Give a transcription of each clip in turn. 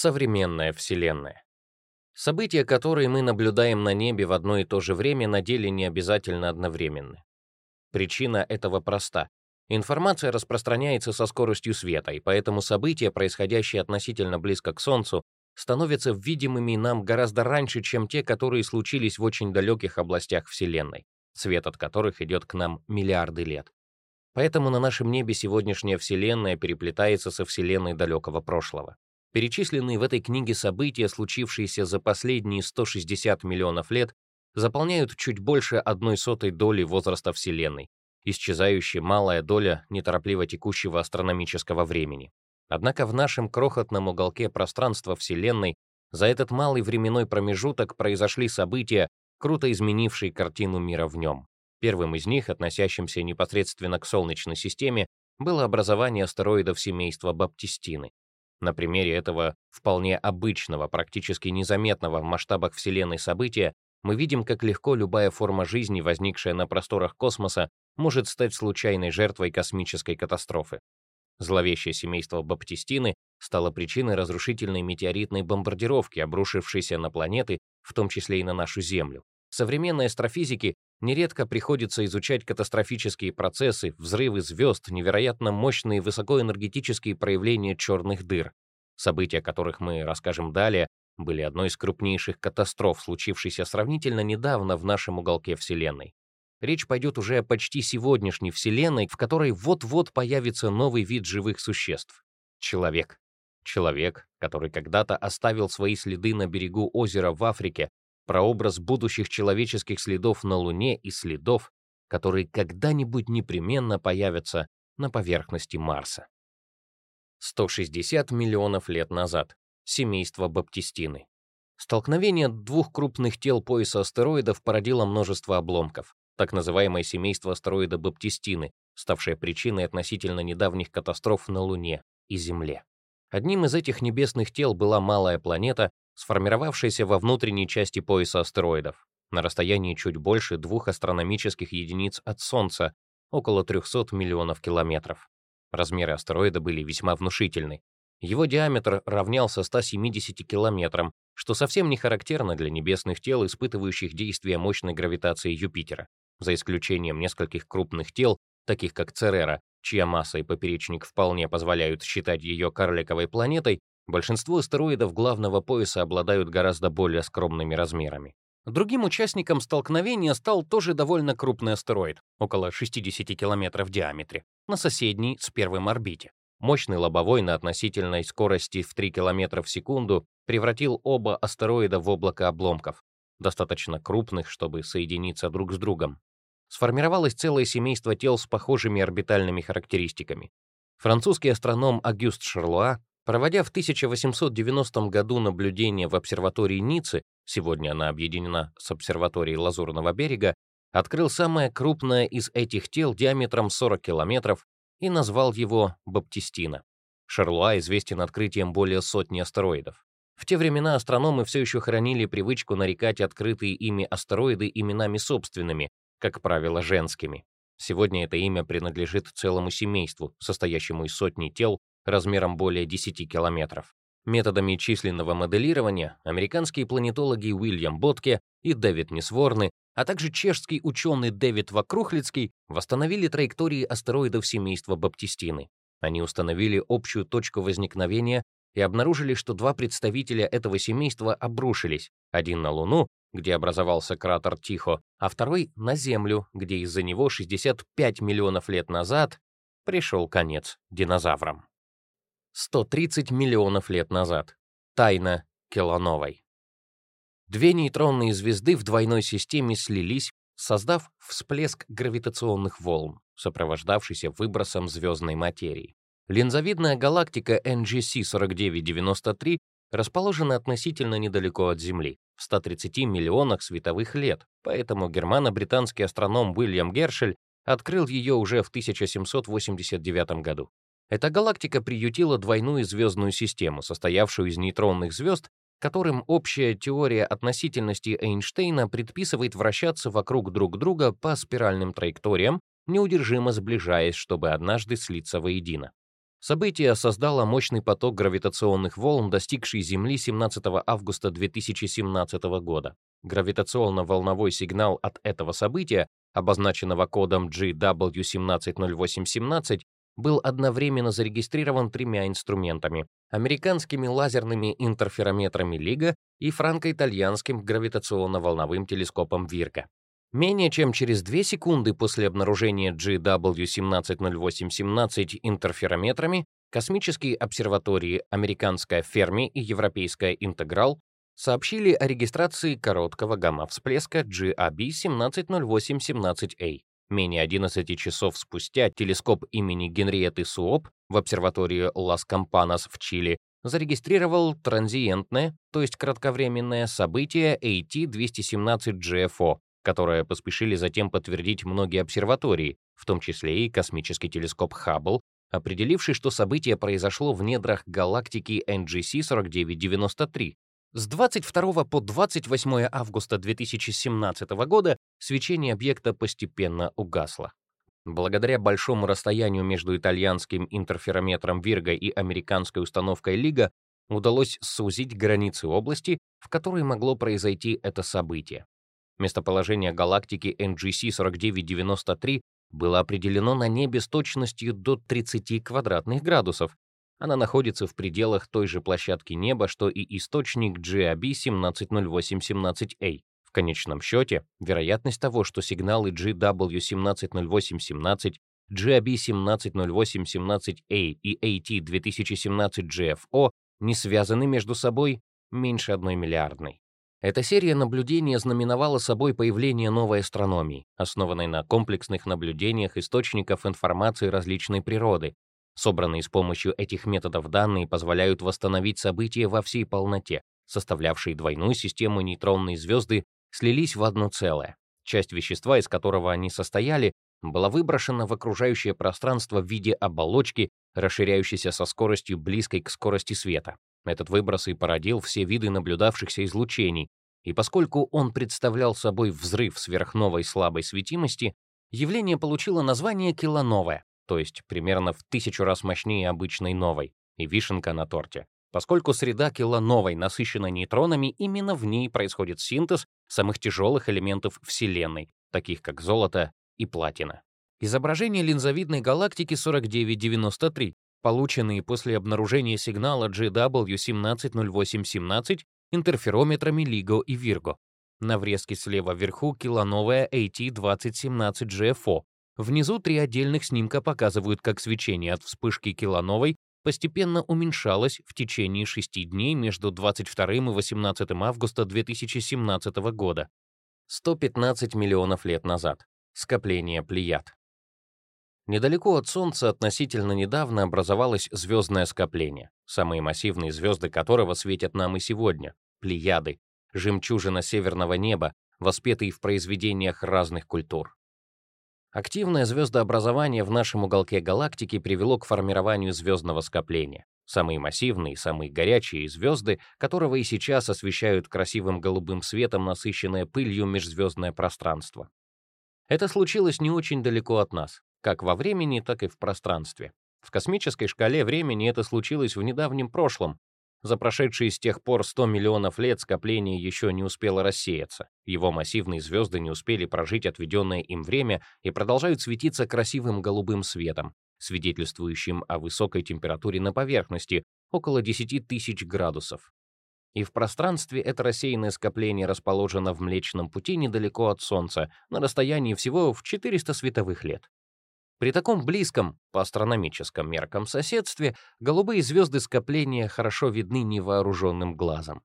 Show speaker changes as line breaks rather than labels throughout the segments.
Современная Вселенная. События, которые мы наблюдаем на небе в одно и то же время, на деле не обязательно одновременны. Причина этого проста. Информация распространяется со скоростью света, и поэтому события, происходящие относительно близко к Солнцу, становятся видимыми нам гораздо раньше, чем те, которые случились в очень далеких областях Вселенной, свет от которых идет к нам миллиарды лет. Поэтому на нашем небе сегодняшняя Вселенная переплетается со Вселенной далекого прошлого. Перечисленные в этой книге события, случившиеся за последние 160 миллионов лет, заполняют чуть больше одной сотой доли возраста Вселенной, исчезающая малая доля неторопливо текущего астрономического времени. Однако в нашем крохотном уголке пространства Вселенной за этот малый временной промежуток произошли события, круто изменившие картину мира в нем. Первым из них, относящимся непосредственно к Солнечной системе, было образование астероидов семейства Баптистины. На примере этого вполне обычного, практически незаметного в масштабах Вселенной события мы видим, как легко любая форма жизни, возникшая на просторах космоса, может стать случайной жертвой космической катастрофы. Зловещее семейство Баптистины стало причиной разрушительной метеоритной бомбардировки, обрушившейся на планеты, в том числе и на нашу Землю. Современной астрофизике нередко приходится изучать катастрофические процессы, взрывы звезд, невероятно мощные высокоэнергетические проявления черных дыр, события которых мы расскажем далее, были одной из крупнейших катастроф, случившейся сравнительно недавно в нашем уголке Вселенной. Речь пойдет уже о почти сегодняшней Вселенной, в которой вот-вот появится новый вид живых существ — человек. Человек, который когда-то оставил свои следы на берегу озера в Африке, прообраз будущих человеческих следов на Луне и следов, которые когда-нибудь непременно появятся на поверхности Марса. 160 миллионов лет назад. Семейство Баптистины. Столкновение двух крупных тел пояса астероидов породило множество обломков так называемое семейство астероида Баптистины, ставшее причиной относительно недавних катастроф на Луне и Земле. Одним из этих небесных тел была малая планета, сформировавшаяся во внутренней части пояса астероидов, на расстоянии чуть больше двух астрономических единиц от Солнца, около 300 миллионов километров. Размеры астероида были весьма внушительны. Его диаметр равнялся 170 километрам, что совсем не характерно для небесных тел, испытывающих действие мощной гравитации Юпитера за исключением нескольких крупных тел, таких как Церера, чья масса и поперечник вполне позволяют считать ее карликовой планетой, большинство астероидов главного пояса обладают гораздо более скромными размерами. Другим участником столкновения стал тоже довольно крупный астероид, около 60 километров в диаметре, на соседней с первым орбите. Мощный лобовой на относительной скорости в 3 км в секунду превратил оба астероида в облако обломков, достаточно крупных, чтобы соединиться друг с другом сформировалось целое семейство тел с похожими орбитальными характеристиками. Французский астроном Агюст Шарлуа, проводя в 1890 году наблюдения в обсерватории Ниццы, сегодня она объединена с обсерваторией Лазурного берега, открыл самое крупное из этих тел диаметром 40 километров и назвал его Баптистина. Шарлуа известен открытием более сотни астероидов. В те времена астрономы все еще хранили привычку нарекать открытые ими астероиды именами собственными, как правило, женскими. Сегодня это имя принадлежит целому семейству, состоящему из сотни тел размером более 10 километров. Методами численного моделирования американские планетологи Уильям Ботке и Дэвид Несворны, а также чешский ученый Дэвид Вакрухлицкий восстановили траектории астероидов семейства Баптистины. Они установили общую точку возникновения и обнаружили, что два представителя этого семейства обрушились, один на Луну, где образовался кратер Тихо, а второй — на Землю, где из-за него 65 миллионов лет назад пришел конец динозаврам. 130 миллионов лет назад. Тайна Келановой. Две нейтронные звезды в двойной системе слились, создав всплеск гравитационных волн, сопровождавшийся выбросом звездной материи. Линзовидная галактика NGC 4993 расположена относительно недалеко от Земли, в 130 миллионах световых лет, поэтому германо-британский астроном Уильям Гершель открыл ее уже в 1789 году. Эта галактика приютила двойную звездную систему, состоявшую из нейтронных звезд, которым общая теория относительности Эйнштейна предписывает вращаться вокруг друг друга по спиральным траекториям, неудержимо сближаясь, чтобы однажды слиться воедино. Событие создало мощный поток гравитационных волн, достигший Земли 17 августа 2017 года. Гравитационно-волновой сигнал от этого события, обозначенного кодом GW170817, был одновременно зарегистрирован тремя инструментами — американскими лазерными интерферометрами Лига и франко-итальянским гравитационно-волновым телескопом Вирка. Менее чем через 2 секунды после обнаружения GW170817 интерферометрами космические обсерватории американская Ферми и европейская Интеграл сообщили о регистрации короткого гамма-всплеска GAB170817A. Менее 11 часов спустя телескоп имени Генриетты Суоп в обсерватории Лас Кампанас в Чили зарегистрировал транзиентное, то есть кратковременное событие AT-217GFO, которое поспешили затем подтвердить многие обсерватории, в том числе и космический телескоп Хаббл, определивший, что событие произошло в недрах галактики NGC 4993. С 22 по 28 августа 2017 года свечение объекта постепенно угасло. Благодаря большому расстоянию между итальянским интерферометром Вирга и американской установкой Лига удалось сузить границы области, в которой могло произойти это событие. Местоположение галактики NGC 4993 было определено на небе с точностью до 30 квадратных градусов. Она находится в пределах той же площадки неба, что и источник GAB 170817A. В конечном счете, вероятность того, что сигналы GW 170817, GAB 170817A и AT 2017 GFO не связаны между собой меньше одной миллиардной. Эта серия наблюдений знаменовала собой появление новой астрономии, основанной на комплексных наблюдениях источников информации различной природы. Собранные с помощью этих методов данные позволяют восстановить события во всей полноте, составлявшие двойную систему нейтронной звезды, слились в одно целое. Часть вещества, из которого они состояли, была выброшена в окружающее пространство в виде оболочки, расширяющейся со скоростью близкой к скорости света. Этот выброс и породил все виды наблюдавшихся излучений, и поскольку он представлял собой взрыв сверхновой слабой светимости, явление получило название килоновое, то есть примерно в тысячу раз мощнее обычной новой, и вишенка на торте. Поскольку среда килоновой насыщена нейтронами, именно в ней происходит синтез самых тяжелых элементов Вселенной, таких как золото и платина. Изображение линзовидной галактики 4993 полученные после обнаружения сигнала GW170817 интерферометрами LIGO и Virgo. На врезке слева вверху килоновая AT2017GFO. Внизу три отдельных снимка показывают, как свечение от вспышки килоновой постепенно уменьшалось в течение шести дней между 22 и 18 августа 2017 года. 115 миллионов лет назад. Скопление Плеяд. Недалеко от Солнца относительно недавно образовалось звездное скопление, самые массивные звезды которого светят нам и сегодня — Плеяды, жемчужина северного неба, воспетые в произведениях разных культур. Активное звездообразование в нашем уголке галактики привело к формированию звездного скопления. Самые массивные, самые горячие звезды, которого и сейчас освещают красивым голубым светом насыщенное пылью межзвездное пространство. Это случилось не очень далеко от нас, как во времени, так и в пространстве. В космической шкале времени это случилось в недавнем прошлом. За прошедшие с тех пор 100 миллионов лет скопление еще не успело рассеяться. Его массивные звезды не успели прожить отведенное им время и продолжают светиться красивым голубым светом, свидетельствующим о высокой температуре на поверхности, около 10 тысяч градусов. И в пространстве это рассеянное скопление расположено в Млечном Пути недалеко от Солнца, на расстоянии всего в 400 световых лет. При таком близком, по астрономическим меркам, соседстве голубые звезды скопления хорошо видны невооруженным глазом.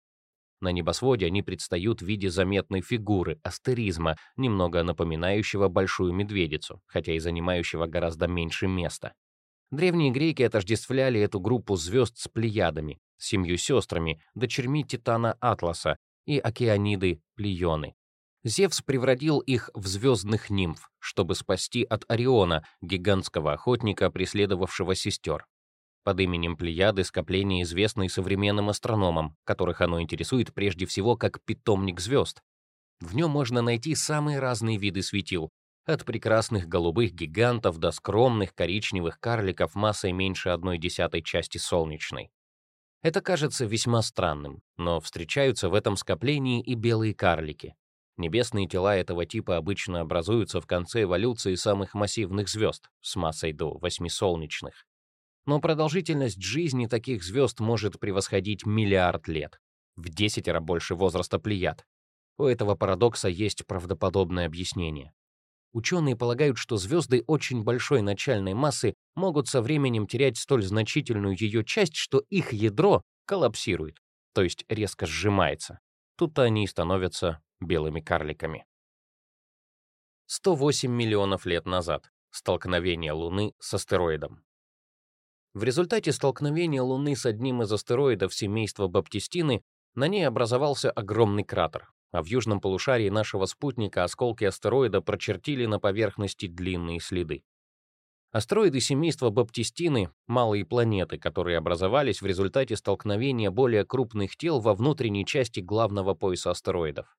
На небосводе они предстают в виде заметной фигуры, астеризма, немного напоминающего большую медведицу, хотя и занимающего гораздо меньше места. Древние греки отождествляли эту группу звезд с плеядами, семью сестрами, дочерьми Титана Атласа и океаниды Плеоны. Зевс превратил их в звездных нимф, чтобы спасти от Ориона, гигантского охотника, преследовавшего сестер. Под именем Плеяды скопление известно и современным астрономам, которых оно интересует прежде всего как питомник звезд. В нем можно найти самые разные виды светил, от прекрасных голубых гигантов до скромных коричневых карликов массой меньше одной десятой части солнечной. Это кажется весьма странным, но встречаются в этом скоплении и белые карлики. Небесные тела этого типа обычно образуются в конце эволюции самых массивных звезд с массой до восьми солнечных. Но продолжительность жизни таких звезд может превосходить миллиард лет, в десятеро больше возраста Плеяд. У этого парадокса есть правдоподобное объяснение. Ученые полагают, что звезды очень большой начальной массы могут со временем терять столь значительную ее часть, что их ядро коллапсирует, то есть резко сжимается. Тут-то они и становятся белыми карликами. 108 миллионов лет назад. Столкновение Луны с астероидом. В результате столкновения Луны с одним из астероидов семейства Баптистины на ней образовался огромный кратер, а в южном полушарии нашего спутника осколки астероида прочертили на поверхности длинные следы. Астероиды семейства Баптистины — малые планеты, которые образовались в результате столкновения более крупных тел во внутренней части главного пояса астероидов.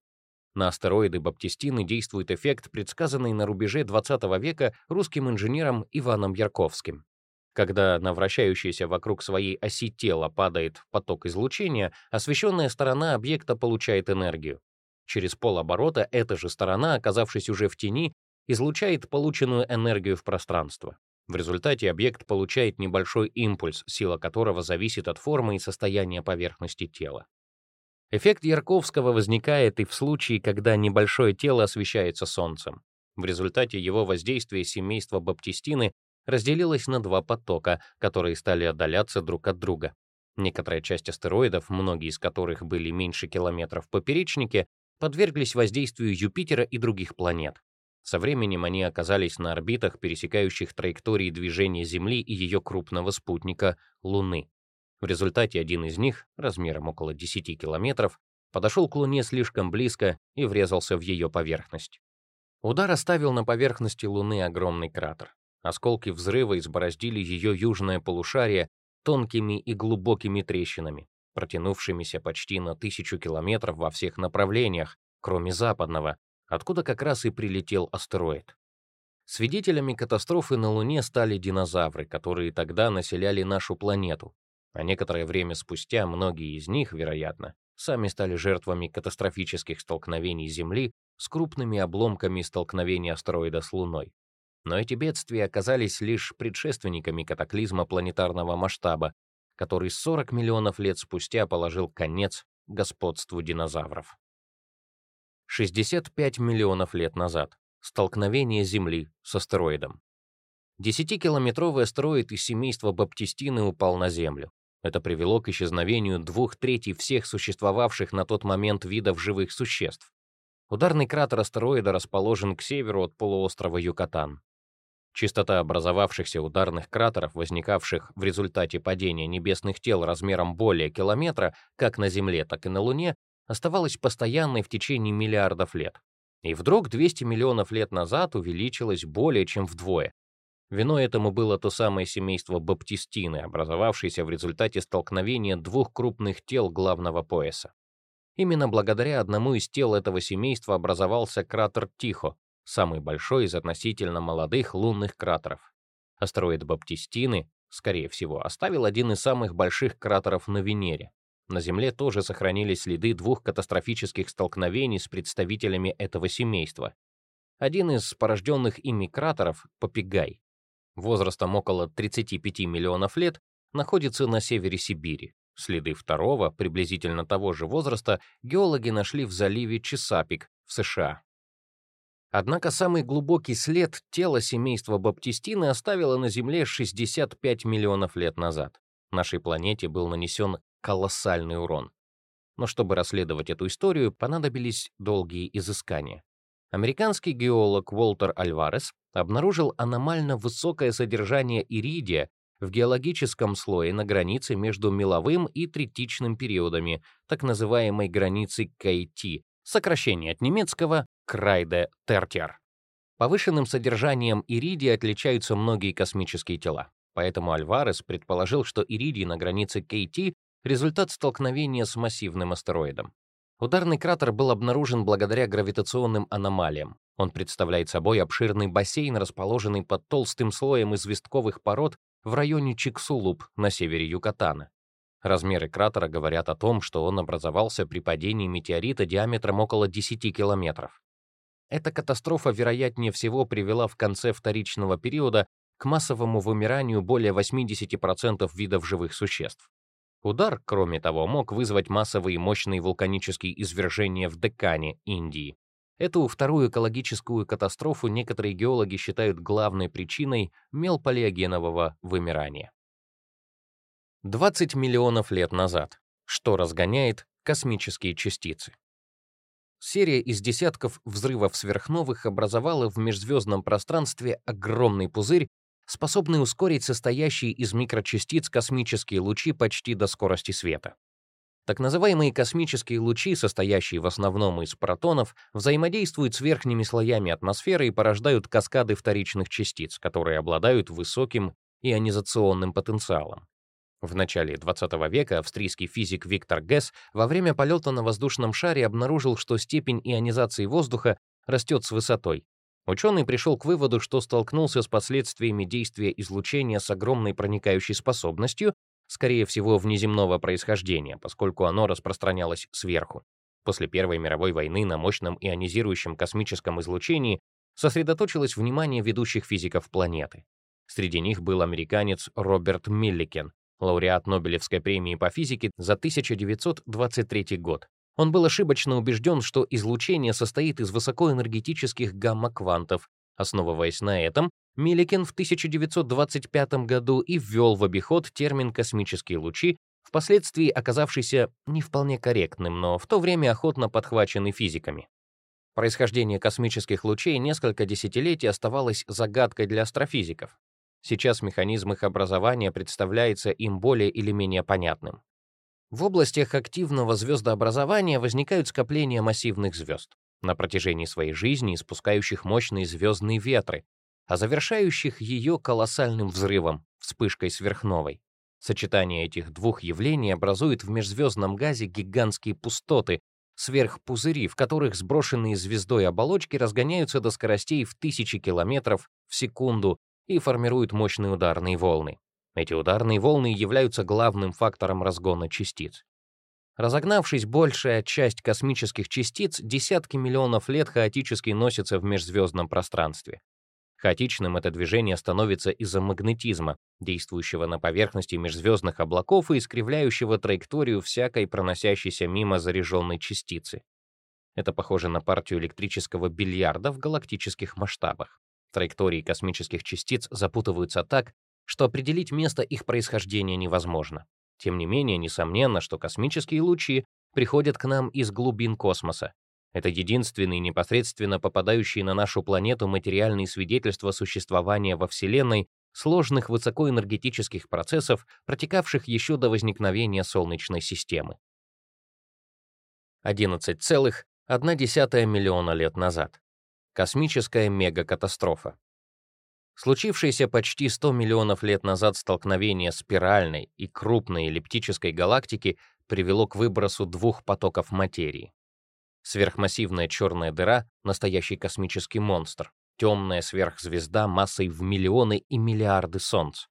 На астероиды Баптистины действует эффект, предсказанный на рубеже 20 века русским инженером Иваном Ярковским. Когда на вращающееся вокруг своей оси тело падает поток излучения, освещенная сторона объекта получает энергию. Через полоборота эта же сторона, оказавшись уже в тени, излучает полученную энергию в пространство. В результате объект получает небольшой импульс, сила которого зависит от формы и состояния поверхности тела. Эффект Ярковского возникает и в случае, когда небольшое тело освещается солнцем. В результате его воздействия семейство Баптистины разделилось на два потока, которые стали отдаляться друг от друга. Некоторая часть астероидов, многие из которых были меньше километров в поперечнике, подверглись воздействию Юпитера и других планет. Со временем они оказались на орбитах, пересекающих траектории движения Земли и ее крупного спутника Луны. В результате один из них, размером около 10 километров, подошел к Луне слишком близко и врезался в ее поверхность. Удар оставил на поверхности Луны огромный кратер. Осколки взрыва избороздили ее южное полушарие тонкими и глубокими трещинами протянувшимися почти на тысячу километров во всех направлениях, кроме западного, откуда как раз и прилетел астероид. Свидетелями катастрофы на Луне стали динозавры, которые тогда населяли нашу планету, а некоторое время спустя многие из них, вероятно, сами стали жертвами катастрофических столкновений Земли с крупными обломками столкновения астероида с Луной. Но эти бедствия оказались лишь предшественниками катаклизма планетарного масштаба, который 40 миллионов лет спустя положил конец господству динозавров. 65 миллионов лет назад. Столкновение Земли с астероидом. Десятикилометровый астероид из семейства Баптистины упал на Землю. Это привело к исчезновению двух третей всех существовавших на тот момент видов живых существ. Ударный кратер астероида расположен к северу от полуострова Юкатан. Частота образовавшихся ударных кратеров, возникавших в результате падения небесных тел размером более километра, как на Земле, так и на Луне, оставалась постоянной в течение миллиардов лет. И вдруг 200 миллионов лет назад увеличилась более чем вдвое. Виной этому было то самое семейство Баптистины, образовавшееся в результате столкновения двух крупных тел главного пояса. Именно благодаря одному из тел этого семейства образовался кратер Тихо, самый большой из относительно молодых лунных кратеров. Астероид Баптистины, скорее всего, оставил один из самых больших кратеров на Венере. На Земле тоже сохранились следы двух катастрофических столкновений с представителями этого семейства. Один из порожденных ими кратеров — Попигай, возрастом около 35 миллионов лет, находится на севере Сибири. Следы второго, приблизительно того же возраста, геологи нашли в заливе Чесапик в США. Однако самый глубокий след тела семейства Баптистины оставило на Земле 65 миллионов лет назад. Нашей планете был нанесен колоссальный урон. Но чтобы расследовать эту историю, понадобились долгие изыскания. Американский геолог Уолтер Альварес обнаружил аномально высокое содержание иридия в геологическом слое на границе между меловым и третичным периодами, так называемой границей Кейти, сокращение от немецкого Крайде Тертер. Повышенным содержанием иридия отличаются многие космические тела. Поэтому Альварес предположил, что иридий на границе Кейти — результат столкновения с массивным астероидом. Ударный кратер был обнаружен благодаря гравитационным аномалиям. Он представляет собой обширный бассейн, расположенный под толстым слоем известковых пород в районе Чиксулуп на севере Юкатана. Размеры кратера говорят о том, что он образовался при падении метеорита диаметром около 10 километров. Эта катастрофа, вероятнее всего, привела в конце вторичного периода к массовому вымиранию более 80% видов живых существ. Удар, кроме того, мог вызвать массовые мощные вулканические извержения в Декане, Индии. Эту вторую экологическую катастрофу некоторые геологи считают главной причиной мелполиогенового вымирания. 20 миллионов лет назад. Что разгоняет космические частицы? Серия из десятков взрывов сверхновых образовала в межзвездном пространстве огромный пузырь, способный ускорить состоящие из микрочастиц космические лучи почти до скорости света. Так называемые космические лучи, состоящие в основном из протонов, взаимодействуют с верхними слоями атмосферы и порождают каскады вторичных частиц, которые обладают высоким ионизационным потенциалом. В начале 20 века австрийский физик Виктор Гесс во время полета на воздушном шаре обнаружил, что степень ионизации воздуха растет с высотой. Ученый пришел к выводу, что столкнулся с последствиями действия излучения с огромной проникающей способностью, скорее всего, внеземного происхождения, поскольку оно распространялось сверху. После Первой мировой войны на мощном ионизирующем космическом излучении сосредоточилось внимание ведущих физиков планеты. Среди них был американец Роберт Милликен, лауреат Нобелевской премии по физике за 1923 год. Он был ошибочно убежден, что излучение состоит из высокоэнергетических гамма-квантов. Основываясь на этом, Милликен в 1925 году и ввел в обиход термин «космические лучи», впоследствии оказавшийся не вполне корректным, но в то время охотно подхваченный физиками. Происхождение космических лучей несколько десятилетий оставалось загадкой для астрофизиков. Сейчас механизм их образования представляется им более или менее понятным. В областях активного звездообразования возникают скопления массивных звезд, на протяжении своей жизни испускающих мощные звездные ветры, а завершающих ее колоссальным взрывом, вспышкой сверхновой. Сочетание этих двух явлений образует в межзвездном газе гигантские пустоты, сверхпузыри, в которых сброшенные звездой оболочки разгоняются до скоростей в тысячи километров в секунду и формируют мощные ударные волны. Эти ударные волны являются главным фактором разгона частиц. Разогнавшись, большая часть космических частиц десятки миллионов лет хаотически носится в межзвездном пространстве. Хаотичным это движение становится из-за магнетизма, действующего на поверхности межзвездных облаков и искривляющего траекторию всякой проносящейся мимо заряженной частицы. Это похоже на партию электрического бильярда в галактических масштабах. Траектории космических частиц запутываются так, что определить место их происхождения невозможно. Тем не менее, несомненно, что космические лучи приходят к нам из глубин космоса. Это единственные непосредственно попадающие на нашу планету материальные свидетельства существования во Вселенной сложных высокоэнергетических процессов, протекавших еще до возникновения Солнечной системы. 11,1 миллиона лет назад. Космическая мегакатастрофа. Случившееся почти 100 миллионов лет назад столкновение спиральной и крупной эллиптической галактики привело к выбросу двух потоков материи. Сверхмассивная черная дыра — настоящий космический монстр, темная сверхзвезда массой в миллионы и миллиарды солнц.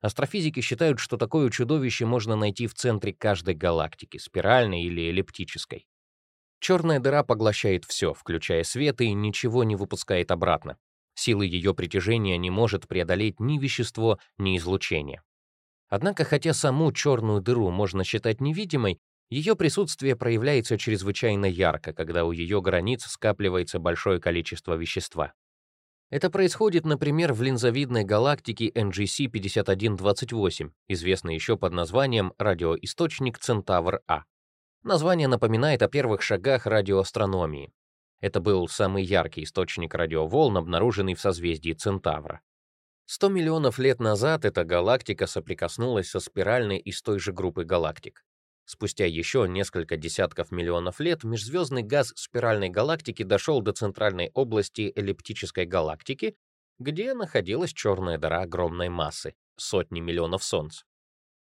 Астрофизики считают, что такое чудовище можно найти в центре каждой галактики, спиральной или эллиптической. Черная дыра поглощает все, включая свет, и ничего не выпускает обратно. Силы ее притяжения не может преодолеть ни вещество, ни излучение. Однако, хотя саму черную дыру можно считать невидимой, ее присутствие проявляется чрезвычайно ярко, когда у ее границ скапливается большое количество вещества. Это происходит, например, в линзовидной галактике NGC 5128, известной еще под названием радиоисточник Центавр-А. Название напоминает о первых шагах радиоастрономии. Это был самый яркий источник радиоволн, обнаруженный в созвездии Центавра. 100 миллионов лет назад эта галактика соприкоснулась со спиральной из той же группы галактик. Спустя еще несколько десятков миллионов лет межзвездный газ спиральной галактики дошел до центральной области эллиптической галактики, где находилась черная дыра огромной массы, сотни миллионов солнц.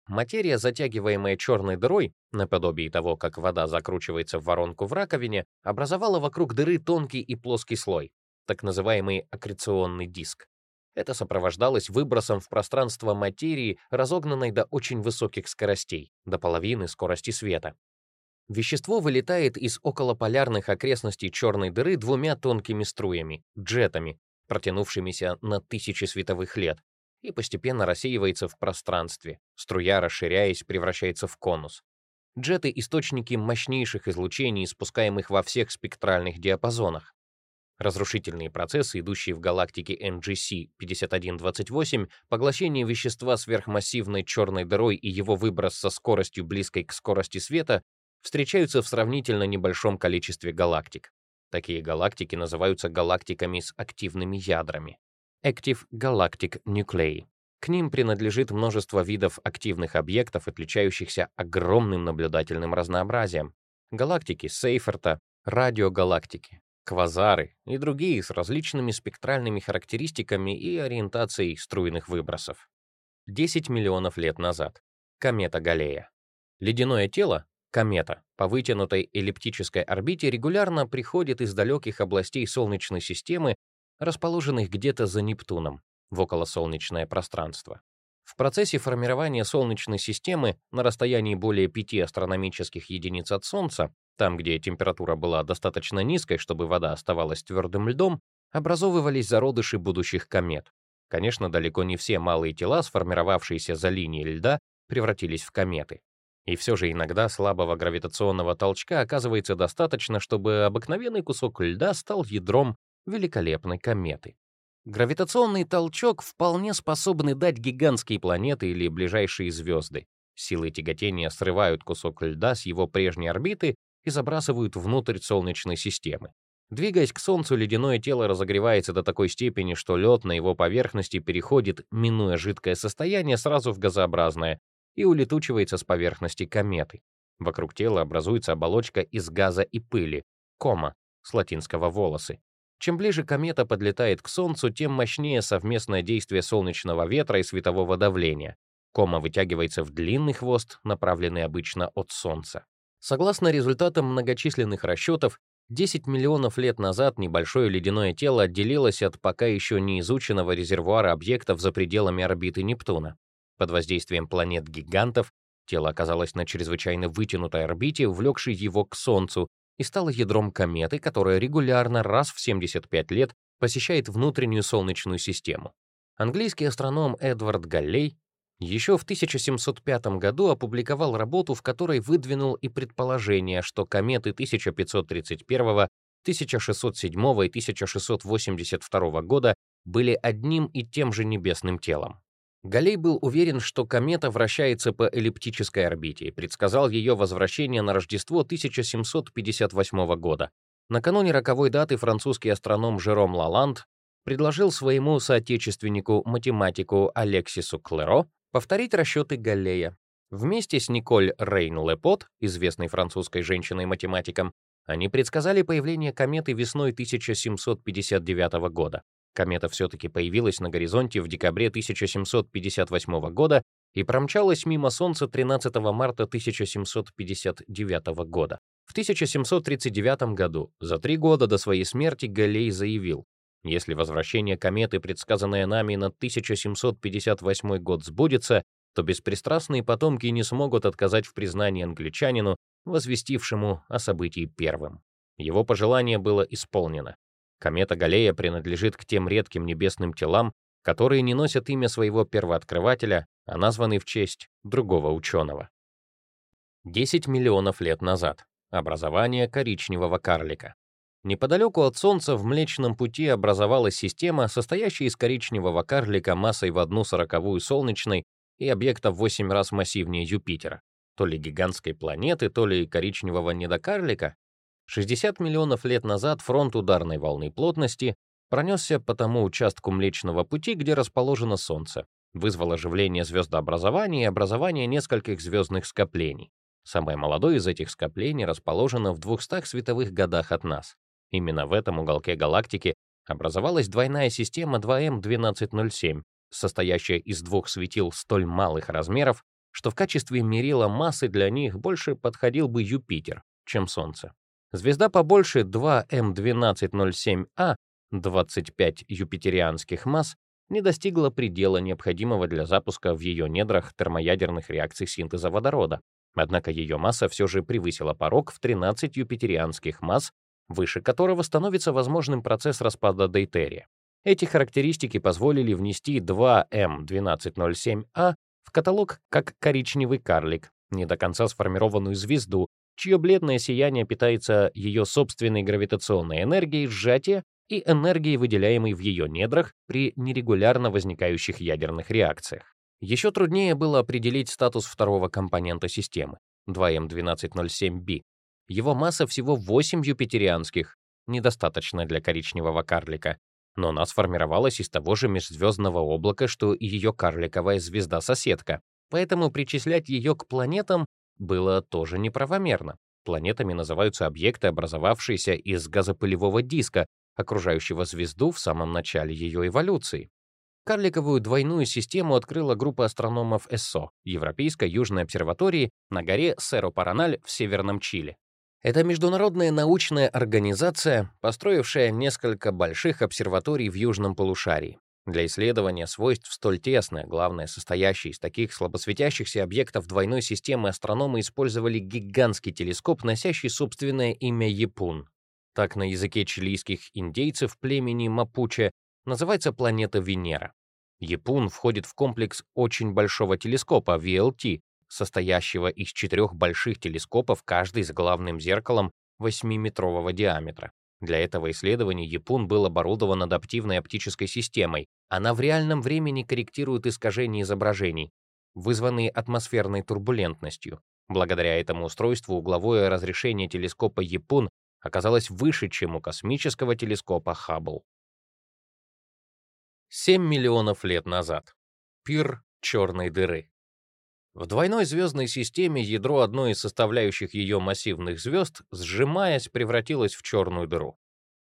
Материя, затягиваемая черной дырой, наподобие того, как вода закручивается в воронку в раковине, образовала вокруг дыры тонкий и плоский слой. так называемый аккреционный диск. Это сопровождалось выбросом в пространство материи, разогнанной до очень высоких скоростей, до половины скорости света. Вещество вылетает из околополярных окрестностей черной дыры двумя тонкими струями, джетами, протянувшимися на тысячи световых лет, и постепенно рассеивается в пространстве. Струя, расширяясь, превращается в конус. Джеты — источники мощнейших излучений, спускаемых во всех спектральных диапазонах. Разрушительные процессы, идущие в галактике NGC 5128, поглощение вещества сверхмассивной черной дырой и его выброс со скоростью близкой к скорости света, встречаются в сравнительно небольшом количестве галактик. Такие галактики называются галактиками с активными ядрами. Active Galactic Nuclei. К ним принадлежит множество видов активных объектов, отличающихся огромным наблюдательным разнообразием. Галактики Сейферта, радиогалактики, квазары и другие с различными спектральными характеристиками и ориентацией струйных выбросов. 10 миллионов лет назад. Комета Галлея. Ледяное тело, комета, по вытянутой эллиптической орбите регулярно приходит из далеких областей Солнечной системы, расположенных где-то за Нептуном, в околосолнечное пространство. В процессе формирования Солнечной системы на расстоянии более 5 астрономических единиц от Солнца там, где температура была достаточно низкой, чтобы вода оставалась твердым льдом, образовывались зародыши будущих комет. Конечно, далеко не все малые тела, сформировавшиеся за линией льда, превратились в кометы. И все же иногда слабого гравитационного толчка оказывается достаточно, чтобы обыкновенный кусок льда стал ядром великолепной кометы. Гравитационный толчок вполне способны дать гигантские планеты или ближайшие звезды. Силы тяготения срывают кусок льда с его прежней орбиты и забрасывают внутрь Солнечной системы. Двигаясь к Солнцу, ледяное тело разогревается до такой степени, что лед на его поверхности переходит, минуя жидкое состояние, сразу в газообразное и улетучивается с поверхности кометы. Вокруг тела образуется оболочка из газа и пыли, кома, с латинского «волосы». Чем ближе комета подлетает к Солнцу, тем мощнее совместное действие солнечного ветра и светового давления. Кома вытягивается в длинный хвост, направленный обычно от Солнца. Согласно результатам многочисленных расчетов, 10 миллионов лет назад небольшое ледяное тело отделилось от пока еще не изученного резервуара объектов за пределами орбиты Нептуна. Под воздействием планет-гигантов тело оказалось на чрезвычайно вытянутой орбите, увлекшей его к Солнцу, и стало ядром кометы, которая регулярно раз в 75 лет посещает внутреннюю Солнечную систему. Английский астроном Эдвард Галлей еще в 1705 году опубликовал работу, в которой выдвинул и предположение, что кометы 1531, 1607 и 1682 года были одним и тем же небесным телом. Галей был уверен, что комета вращается по эллиптической орбите и предсказал ее возвращение на Рождество 1758 года. Накануне роковой даты французский астроном Жером Лаланд предложил своему соотечественнику, математику Алексису Клеро, повторить расчеты Галлея. Вместе с Николь Рейн-Лепот, известной французской женщиной-математиком, они предсказали появление кометы весной 1759 года. Комета все-таки появилась на горизонте в декабре 1758 года и промчалась мимо Солнца 13 марта 1759 года. В 1739 году, за три года до своей смерти, Галлей заявил, если возвращение кометы, предсказанное нами на 1758 год, сбудется, то беспристрастные потомки не смогут отказать в признании англичанину, возвестившему о событии первым. Его пожелание было исполнено. Комета Галлея принадлежит к тем редким небесным телам, которые не носят имя своего первооткрывателя, а названы в честь другого ученого. 10 миллионов лет назад. Образование коричневого карлика. Неподалеку от Солнца в Млечном Пути образовалась система, состоящая из коричневого карлика массой в одну сороковую солнечной и объекта в 8 раз массивнее Юпитера, то ли гигантской планеты, то ли коричневого недокарлика. 60 миллионов лет назад фронт ударной волны плотности пронесся по тому участку Млечного Пути, где расположено Солнце, вызвал оживление звездообразования и образование нескольких звездных скоплений. Самое молодое из этих скоплений расположено в 200 световых годах от нас. Именно в этом уголке галактики образовалась двойная система 2М1207, состоящая из двух светил столь малых размеров, что в качестве мерила массы для них больше подходил бы Юпитер, чем Солнце. Звезда побольше 2М1207А 25 юпитерианских масс, не достигла предела, необходимого для запуска в ее недрах термоядерных реакций синтеза водорода. Однако ее масса все же превысила порог в 13 юпитерианских масс, выше которого становится возможным процесс распада дейтерия. Эти характеристики позволили внести 2М1207А в каталог как коричневый карлик, не до конца сформированную звезду, чье бледное сияние питается ее собственной гравитационной энергией сжатия и энергией, выделяемой в ее недрах при нерегулярно возникающих ядерных реакциях. Еще труднее было определить статус второго компонента системы, 2М1207b. Его масса всего 8 юпитерианских, недостаточно для коричневого карлика, но она сформировалась из того же межзвездного облака, что и ее карликовая звезда-соседка, поэтому причислять ее к планетам было тоже неправомерно. Планетами называются объекты, образовавшиеся из газопылевого диска, окружающего звезду в самом начале ее эволюции. Карликовую двойную систему открыла группа астрономов ЭСО, Европейской Южной обсерватории на горе Серо-Параналь в Северном Чили. Это международная научная организация, построившая несколько больших обсерваторий в южном полушарии. Для исследования свойств столь тесной, главное, состоящей из таких слабосветящихся объектов двойной системы астрономы использовали гигантский телескоп, носящий собственное имя Япун. Так на языке чилийских индейцев племени Мапуче называется планета Венера. Япун входит в комплекс очень большого телескопа VLT, состоящего из четырех больших телескопов, каждый с главным зеркалом 8-метрового диаметра. Для этого исследования Япун был оборудован адаптивной оптической системой. Она в реальном времени корректирует искажения изображений, вызванные атмосферной турбулентностью. Благодаря этому устройству угловое разрешение телескопа Япун оказалось выше, чем у космического телескопа Хаббл. 7 миллионов лет назад. Пир черной дыры. В двойной звездной системе ядро одной из составляющих ее массивных звезд, сжимаясь, превратилось в черную дыру.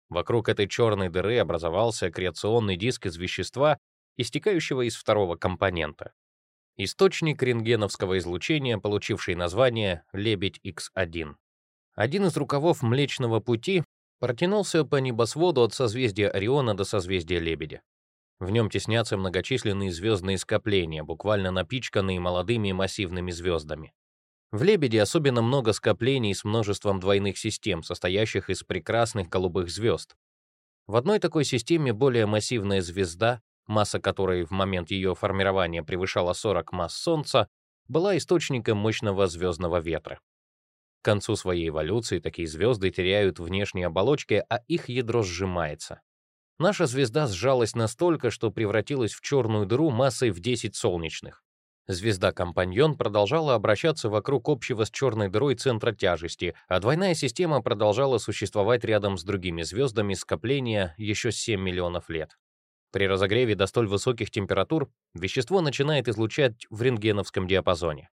Вокруг этой черной дыры образовался аккреционный диск из вещества, истекающего из второго компонента. Источник рентгеновского излучения, получивший название «Лебедь X1». Один из рукавов Млечного Пути протянулся по небосводу от созвездия Ориона до созвездия Лебедя. В нем теснятся многочисленные звездные скопления, буквально напичканные молодыми массивными звездами. В Лебеде особенно много скоплений с множеством двойных систем, состоящих из прекрасных голубых звезд. В одной такой системе более массивная звезда, масса которой в момент ее формирования превышала 40 масс Солнца, была источником мощного звездного ветра. К концу своей эволюции такие звезды теряют внешние оболочки, а их ядро сжимается. Наша звезда сжалась настолько, что превратилась в черную дыру массой в 10 солнечных. Звезда-компаньон продолжала обращаться вокруг общего с черной дырой центра тяжести, а двойная система продолжала существовать рядом с другими звездами скопления еще 7 миллионов лет. При разогреве до столь высоких температур вещество начинает излучать в рентгеновском диапазоне.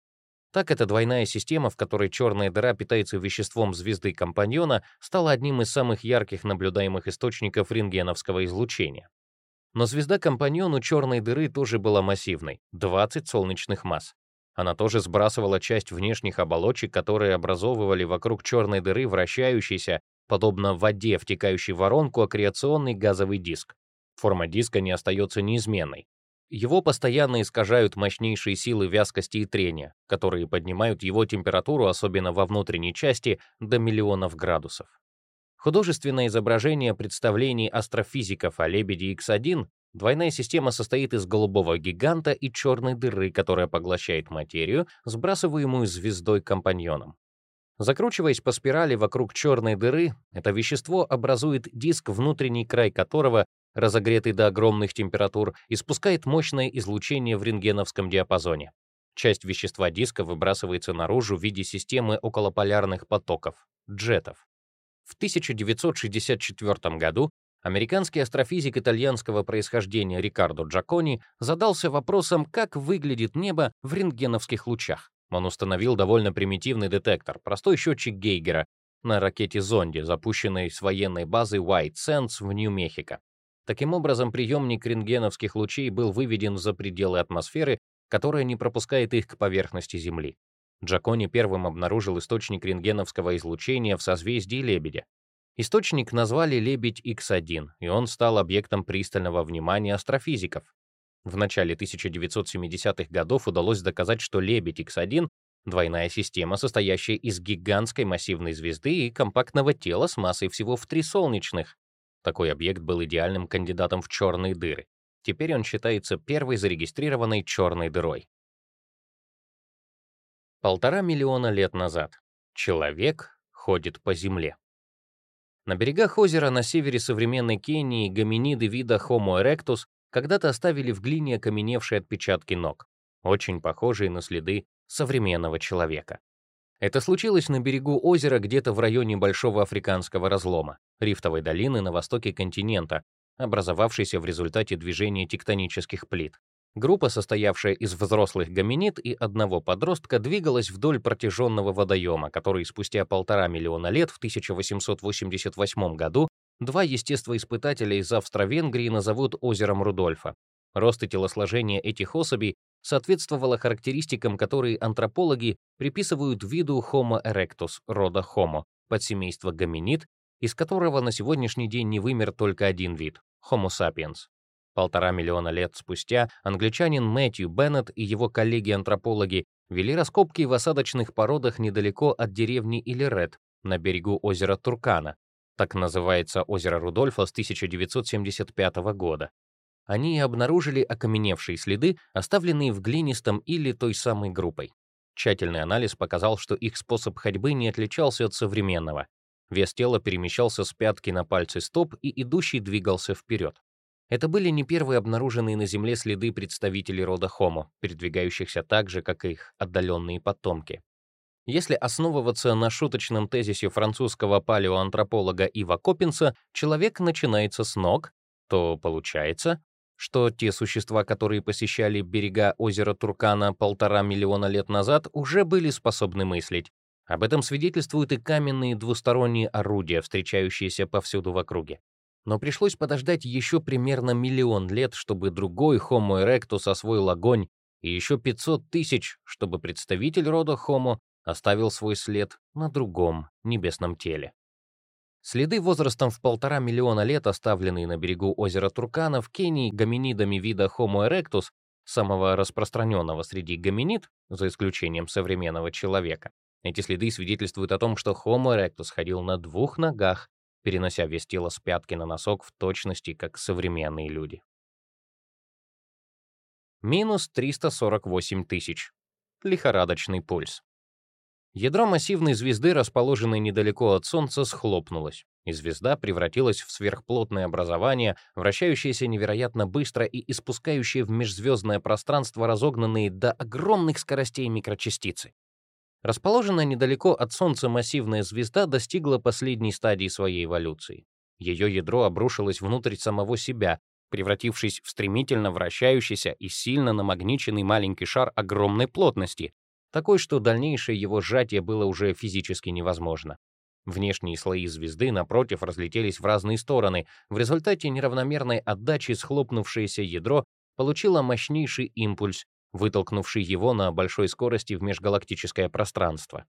Так эта двойная система, в которой черная дыра питается веществом звезды-компаньона, стала одним из самых ярких наблюдаемых источников рентгеновского излучения. Но звезда-компаньон у черной дыры тоже была массивной — 20 солнечных масс. Она тоже сбрасывала часть внешних оболочек, которые образовывали вокруг черной дыры вращающийся, подобно воде, втекающей в воронку, аккреционный газовый диск. Форма диска не остается неизменной. Его постоянно искажают мощнейшие силы вязкости и трения, которые поднимают его температуру, особенно во внутренней части, до миллионов градусов. Художественное изображение представлений астрофизиков о лебеде X1 Двойная система состоит из голубого гиганта и черной дыры, которая поглощает материю, сбрасываемую звездой-компаньоном. Закручиваясь по спирали вокруг черной дыры, это вещество образует диск, внутренний край которого разогретый до огромных температур, испускает мощное излучение в рентгеновском диапазоне. Часть вещества диска выбрасывается наружу в виде системы околополярных потоков, джетов. В 1964 году американский астрофизик итальянского происхождения Рикардо Джакони задался вопросом, как выглядит небо в рентгеновских лучах. Он установил довольно примитивный детектор, простой счетчик Гейгера, на ракете-зонде, запущенной с военной базы White Sands в Нью-Мехико. Таким образом, приемник рентгеновских лучей был выведен за пределы атмосферы, которая не пропускает их к поверхности Земли. Джакони первым обнаружил источник рентгеновского излучения в созвездии Лебедя. Источник назвали «Лебедь X1», и он стал объектом пристального внимания астрофизиков. В начале 1970-х годов удалось доказать, что «Лебедь X1» — двойная система, состоящая из гигантской массивной звезды и компактного тела с массой всего в три солнечных. Такой объект был идеальным кандидатом в черные дыры. Теперь он считается первой зарегистрированной черной дырой. Полтора миллиона лет назад человек ходит по Земле. На берегах озера на севере современной Кении гоминиды вида Homo erectus когда-то оставили в глине окаменевшие отпечатки ног, очень похожие на следы современного человека. Это случилось на берегу озера где-то в районе Большого Африканского разлома, рифтовой долины на востоке континента, образовавшейся в результате движения тектонических плит. Группа, состоявшая из взрослых гоминид и одного подростка, двигалась вдоль протяженного водоема, который спустя полтора миллиона лет в 1888 году два естествоиспытателя из Австро-Венгрии назовут озером Рудольфа. Рост и телосложение этих особей соответствовало характеристикам, которые антропологи приписывают виду Homo erectus, рода Homo, подсемейства гоминид, из которого на сегодняшний день не вымер только один вид — Homo sapiens. Полтора миллиона лет спустя англичанин Мэтью Беннет и его коллеги-антропологи вели раскопки в осадочных породах недалеко от деревни Иллерет на берегу озера Туркана. Так называется озеро Рудольфа с 1975 года. Они обнаружили окаменевшие следы, оставленные в глинистом или той самой группой. Тщательный анализ показал, что их способ ходьбы не отличался от современного. Вес тела перемещался с пятки на пальцы стоп, и идущий двигался вперед. Это были не первые обнаруженные на Земле следы представителей рода Homo, передвигающихся так же, как и их отдаленные потомки. Если основываться на шуточном тезисе французского палеоантрополога Ива Коппинса «человек начинается с ног», то получается, что те существа, которые посещали берега озера Туркана полтора миллиона лет назад, уже были способны мыслить. Об этом свидетельствуют и каменные двусторонние орудия, встречающиеся повсюду в округе но пришлось подождать еще примерно миллион лет, чтобы другой Homo erectus освоил огонь, и еще 500 тысяч, чтобы представитель рода Homo оставил свой след на другом небесном теле. Следы возрастом в полтора миллиона лет, оставленные на берегу озера Туркана в Кении гоминидами вида Homo erectus, самого распространенного среди гоминид, за исключением современного человека. Эти следы свидетельствуют о том, что Homo erectus ходил на двух ногах перенося вес тела с пятки на носок в точности, как современные люди. Минус 348 тысяч. Лихорадочный пульс. Ядро массивной звезды, расположенной недалеко от Солнца, схлопнулось, и звезда превратилась в сверхплотное образование, вращающееся невероятно быстро и испускающее в межзвездное пространство разогнанные до огромных скоростей микрочастицы. Расположенная недалеко от Солнца массивная звезда достигла последней стадии своей эволюции. Ее ядро обрушилось внутрь самого себя, превратившись в стремительно вращающийся и сильно намагниченный маленький шар огромной плотности, такой, что дальнейшее его сжатие было уже физически невозможно. Внешние слои звезды, напротив, разлетелись в разные стороны. В результате неравномерной отдачи схлопнувшееся ядро получило мощнейший импульс, вытолкнувший его на большой скорости в межгалактическое пространство.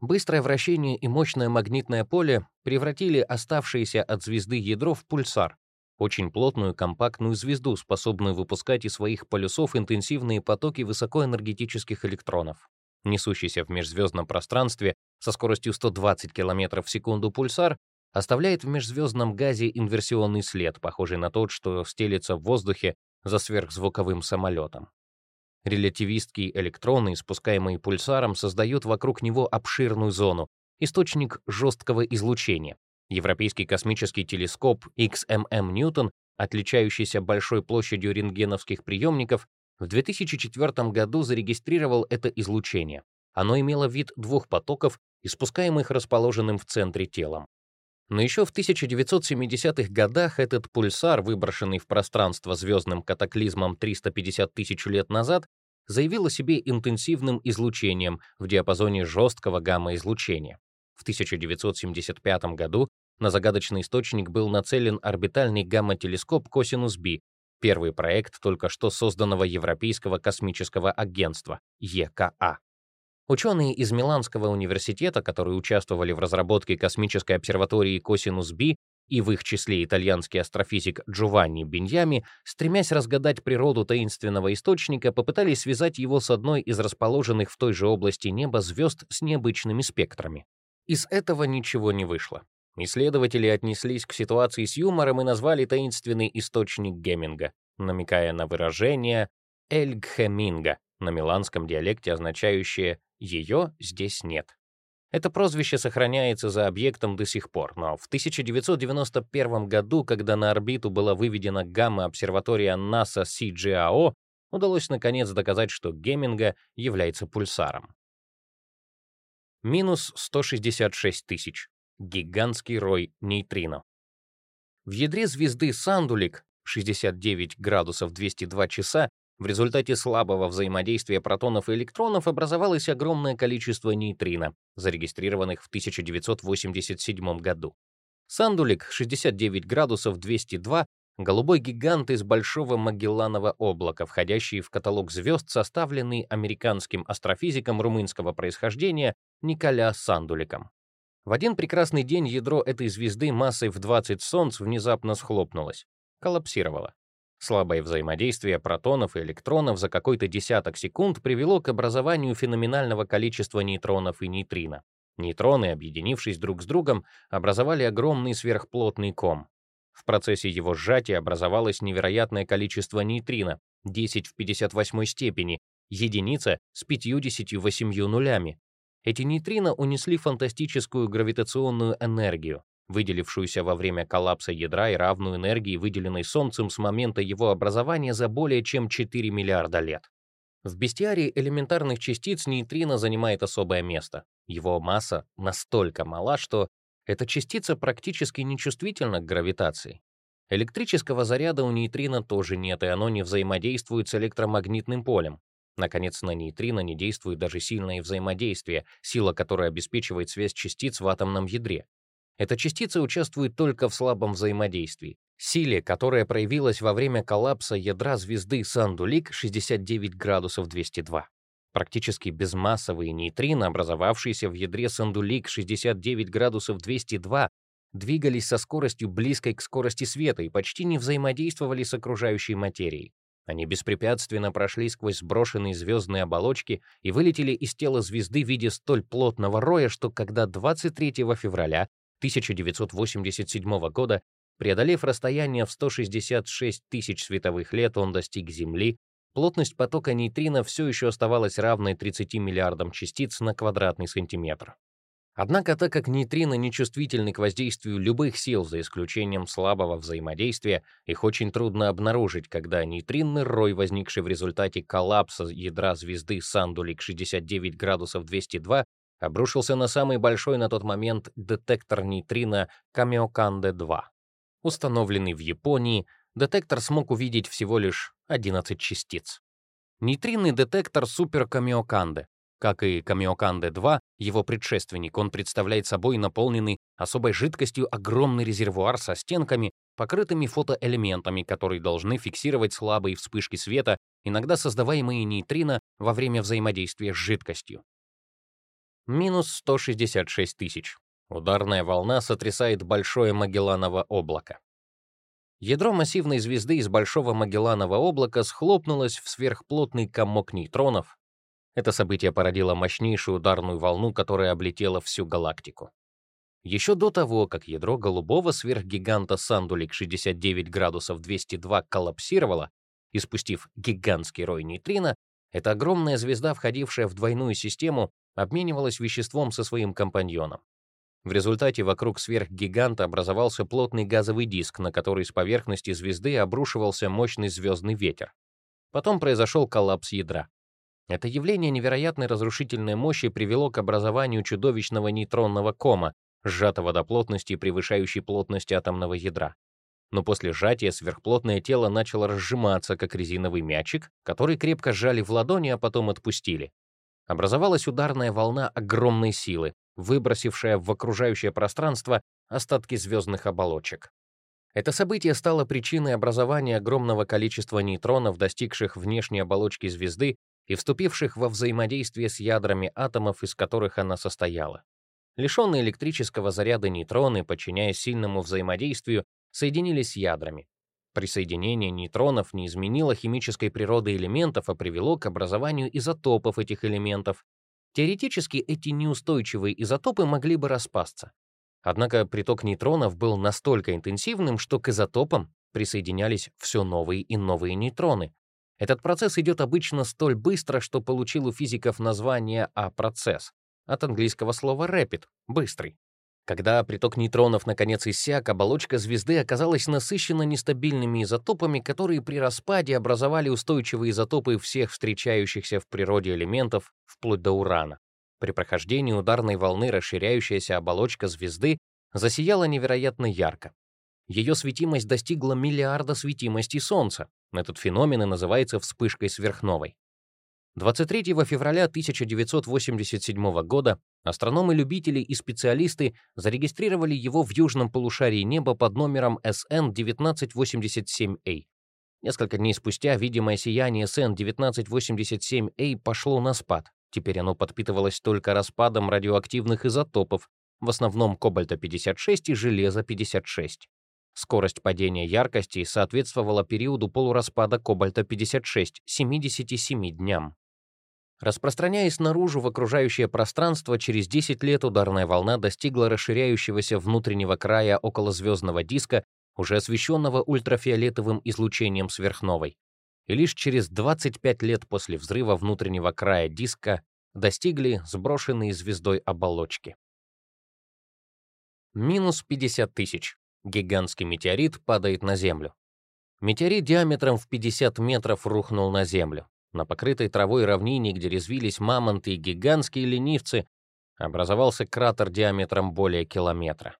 Быстрое вращение и мощное магнитное поле превратили оставшееся от звезды ядро в пульсар, очень плотную компактную звезду, способную выпускать из своих полюсов интенсивные потоки высокоэнергетических электронов. Несущийся в межзвездном пространстве со скоростью 120 км в секунду пульсар оставляет в межзвездном газе инверсионный след, похожий на тот, что стелится в воздухе за сверхзвуковым самолетом. Релятивистские электроны, испускаемые пульсаром, создают вокруг него обширную зону, источник жесткого излучения. Европейский космический телескоп XMM Ньютон, отличающийся большой площадью рентгеновских приемников, в 2004 году зарегистрировал это излучение. Оно имело вид двух потоков, испускаемых расположенным в центре телом. Но еще в 1970-х годах этот пульсар, выброшенный в пространство звездным катаклизмом 350 тысяч лет назад, заявил о себе интенсивным излучением в диапазоне жесткого гамма-излучения. В 1975 году на загадочный источник был нацелен орбитальный гамма-телескоп Косинус B, первый проект только что созданного Европейского космического агентства, ЕКА. Ученые из Миланского университета, которые участвовали в разработке космической обсерватории Косинус Би, и в их числе итальянский астрофизик Джованни Беньями, стремясь разгадать природу таинственного источника, попытались связать его с одной из расположенных в той же области неба звезд с необычными спектрами. Из этого ничего не вышло. Исследователи отнеслись к ситуации с юмором и назвали таинственный источник Геминга, намекая на выражение «эльгхеминга» на миланском диалекте, означающее «ее здесь нет». Это прозвище сохраняется за объектом до сих пор, но в 1991 году, когда на орбиту была выведена гамма-обсерватория НАСА CGAO, удалось наконец доказать, что Геминга является пульсаром. Минус 166 тысяч. Гигантский рой нейтрино. В ядре звезды Сандулик 69 градусов 202 часа в результате слабого взаимодействия протонов и электронов образовалось огромное количество нейтрино, зарегистрированных в 1987 году. Сандулик 69 градусов 202 голубой гигант из Большого Магелланова облака, входящий в каталог звезд, составленный американским астрофизиком румынского происхождения Николя Сандуликом. В один прекрасный день ядро этой звезды массой в 20 солнц внезапно схлопнулось, коллапсировало. Слабое взаимодействие протонов и электронов за какой-то десяток секунд привело к образованию феноменального количества нейтронов и нейтрино. Нейтроны, объединившись друг с другом, образовали огромный сверхплотный ком. В процессе его сжатия образовалось невероятное количество нейтрино, 10 в 58 степени, единица с 58 нулями. Эти нейтрино унесли фантастическую гравитационную энергию, выделившуюся во время коллапса ядра и равную энергии, выделенной Солнцем с момента его образования за более чем 4 миллиарда лет. В бестиарии элементарных частиц нейтрино занимает особое место. Его масса настолько мала, что эта частица практически нечувствительна к гравитации. Электрического заряда у нейтрино тоже нет, и оно не взаимодействует с электромагнитным полем. Наконец, на нейтрино не действует даже сильное взаимодействие, сила которой обеспечивает связь частиц в атомном ядре. Эта частица участвует только в слабом взаимодействии, силе, которая проявилась во время коллапса ядра звезды Сандулик 69 градусов 202. Практически безмассовые нейтрино, образовавшиеся в ядре Сандулик 69 градусов 202, двигались со скоростью близкой к скорости света и почти не взаимодействовали с окружающей материей. Они беспрепятственно прошли сквозь сброшенные звездные оболочки и вылетели из тела звезды в виде столь плотного роя, что когда 23 февраля 1987 года, преодолев расстояние в 166 тысяч световых лет, он достиг Земли, плотность потока нейтрино все еще оставалась равной 30 миллиардам частиц на квадратный сантиметр. Однако, так как нейтрино нечувствительны к воздействию любых сил, за исключением слабого взаимодействия, их очень трудно обнаружить, когда нейтринный рой, возникший в результате коллапса ядра звезды Сандулик 69 градусов 202, обрушился на самый большой на тот момент детектор нейтрино Камиоканде-2. Установленный в Японии, детектор смог увидеть всего лишь 11 частиц. Нейтринный детектор Супер Камиоканде. Как и Камиоканде-2, его предшественник, он представляет собой наполненный особой жидкостью огромный резервуар со стенками, покрытыми фотоэлементами, которые должны фиксировать слабые вспышки света, иногда создаваемые нейтрино во время взаимодействия с жидкостью. Минус 166 тысяч. Ударная волна сотрясает Большое Магелланово облако. Ядро массивной звезды из Большого Магелланового облака схлопнулось в сверхплотный комок нейтронов. Это событие породило мощнейшую ударную волну, которая облетела всю галактику. Еще до того, как ядро голубого сверхгиганта Сандулик 69 градусов 202 коллапсировало, испустив гигантский рой нейтрино, эта огромная звезда, входившая в двойную систему, обменивалась веществом со своим компаньоном. В результате вокруг сверхгиганта образовался плотный газовый диск, на который с поверхности звезды обрушивался мощный звездный ветер. Потом произошел коллапс ядра. Это явление невероятной разрушительной мощи привело к образованию чудовищного нейтронного кома, сжатого до плотности, превышающей плотность атомного ядра. Но после сжатия сверхплотное тело начало разжиматься, как резиновый мячик, который крепко сжали в ладони, а потом отпустили образовалась ударная волна огромной силы, выбросившая в окружающее пространство остатки звездных оболочек. Это событие стало причиной образования огромного количества нейтронов, достигших внешней оболочки звезды и вступивших во взаимодействие с ядрами атомов, из которых она состояла. Лишенные электрического заряда нейтроны, подчиняясь сильному взаимодействию, соединились с ядрами. Присоединение нейтронов не изменило химической природы элементов, а привело к образованию изотопов этих элементов. Теоретически эти неустойчивые изотопы могли бы распасться. Однако приток нейтронов был настолько интенсивным, что к изотопам присоединялись все новые и новые нейтроны. Этот процесс идет обычно столь быстро, что получил у физиков название А-процесс, от английского слова rapid — быстрый. Когда приток нейтронов наконец иссяк, оболочка звезды оказалась насыщена нестабильными изотопами, которые при распаде образовали устойчивые изотопы всех встречающихся в природе элементов, вплоть до урана. При прохождении ударной волны расширяющаяся оболочка звезды засияла невероятно ярко. Ее светимость достигла миллиарда светимости Солнца. Этот феномен и называется вспышкой сверхновой. 23 февраля 1987 года астрономы-любители и специалисты зарегистрировали его в южном полушарии неба под номером SN1987A. Несколько дней спустя видимое сияние SN1987A пошло на спад. Теперь оно подпитывалось только распадом радиоактивных изотопов, в основном кобальта-56 и железа-56. Скорость падения яркости соответствовала периоду полураспада кобальта-56 77 дням. Распространяясь наружу в окружающее пространство, через 10 лет ударная волна достигла расширяющегося внутреннего края околозвездного диска, уже освещенного ультрафиолетовым излучением сверхновой. И лишь через 25 лет после взрыва внутреннего края диска достигли сброшенные звездой оболочки. Минус 50 тысяч. Гигантский метеорит падает на Землю. Метеорит диаметром в 50 метров рухнул на Землю. На покрытой травой равнине, где резвились мамонты и гигантские ленивцы, образовался кратер диаметром более километра.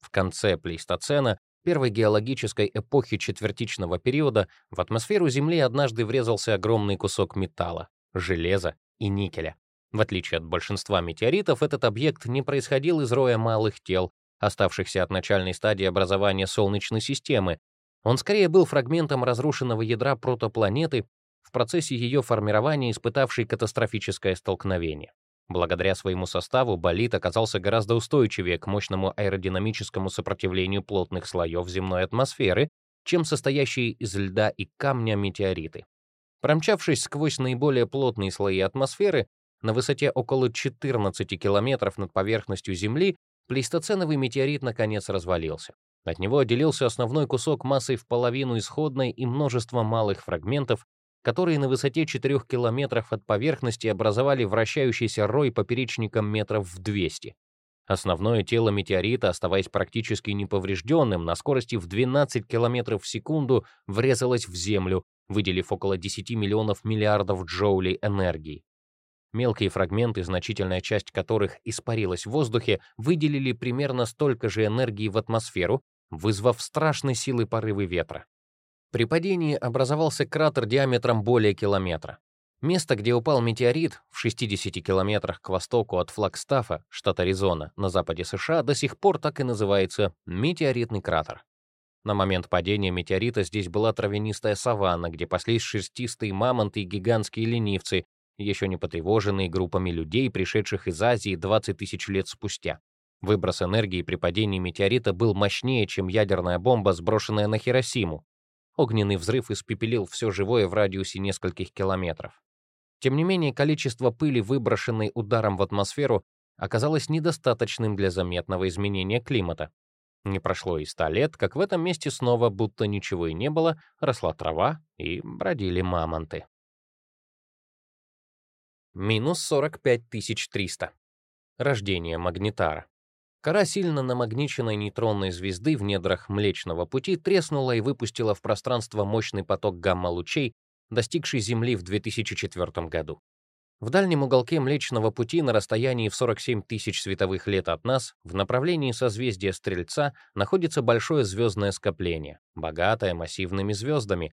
В конце плейстоцена, первой геологической эпохи четвертичного периода, в атмосферу Земли однажды врезался огромный кусок металла, железа и никеля. В отличие от большинства метеоритов, этот объект не происходил из роя малых тел, оставшихся от начальной стадии образования Солнечной системы. Он скорее был фрагментом разрушенного ядра протопланеты, в процессе ее формирования испытавший катастрофическое столкновение. Благодаря своему составу болид оказался гораздо устойчивее к мощному аэродинамическому сопротивлению плотных слоев земной атмосферы, чем состоящие из льда и камня метеориты. Промчавшись сквозь наиболее плотные слои атмосферы, на высоте около 14 километров над поверхностью Земли плейстоценовый метеорит наконец развалился. От него отделился основной кусок массой в половину исходной и множество малых фрагментов, которые на высоте 4 километров от поверхности образовали вращающийся рой поперечником метров в 200. Основное тело метеорита, оставаясь практически неповрежденным, на скорости в 12 километров в секунду врезалось в Землю, выделив около 10 миллионов миллиардов джоулей энергии. Мелкие фрагменты, значительная часть которых испарилась в воздухе, выделили примерно столько же энергии в атмосферу, вызвав страшной силы порывы ветра. При падении образовался кратер диаметром более километра. Место, где упал метеорит, в 60 километрах к востоку от Флагстафа, штат Аризона, на западе США, до сих пор так и называется метеоритный кратер. На момент падения метеорита здесь была травянистая саванна, где паслись шерстистые мамонты и гигантские ленивцы, еще не потревоженные группами людей, пришедших из Азии 20 тысяч лет спустя. Выброс энергии при падении метеорита был мощнее, чем ядерная бомба, сброшенная на Хиросиму. Огненный взрыв испепелил все живое в радиусе нескольких километров. Тем не менее, количество пыли, выброшенной ударом в атмосферу, оказалось недостаточным для заметного изменения климата. Не прошло и ста лет, как в этом месте снова будто ничего и не было, росла трава и бродили мамонты. Минус 45 300. Рождение Магнитара. Кора сильно намагниченной нейтронной звезды в недрах Млечного Пути треснула и выпустила в пространство мощный поток гамма-лучей, достигший Земли в 2004 году. В дальнем уголке Млечного Пути на расстоянии в 47 тысяч световых лет от нас, в направлении созвездия Стрельца, находится большое звездное скопление, богатое массивными звездами.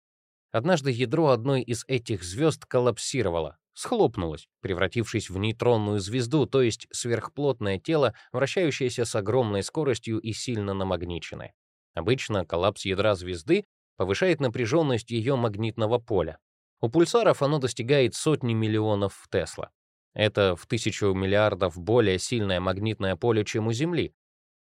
Однажды ядро одной из этих звезд коллапсировало, схлопнулась, превратившись в нейтронную звезду, то есть сверхплотное тело, вращающееся с огромной скоростью и сильно намагниченное. Обычно коллапс ядра звезды повышает напряженность ее магнитного поля. У пульсаров оно достигает сотни миллионов Тесла. Это в тысячу миллиардов более сильное магнитное поле, чем у Земли.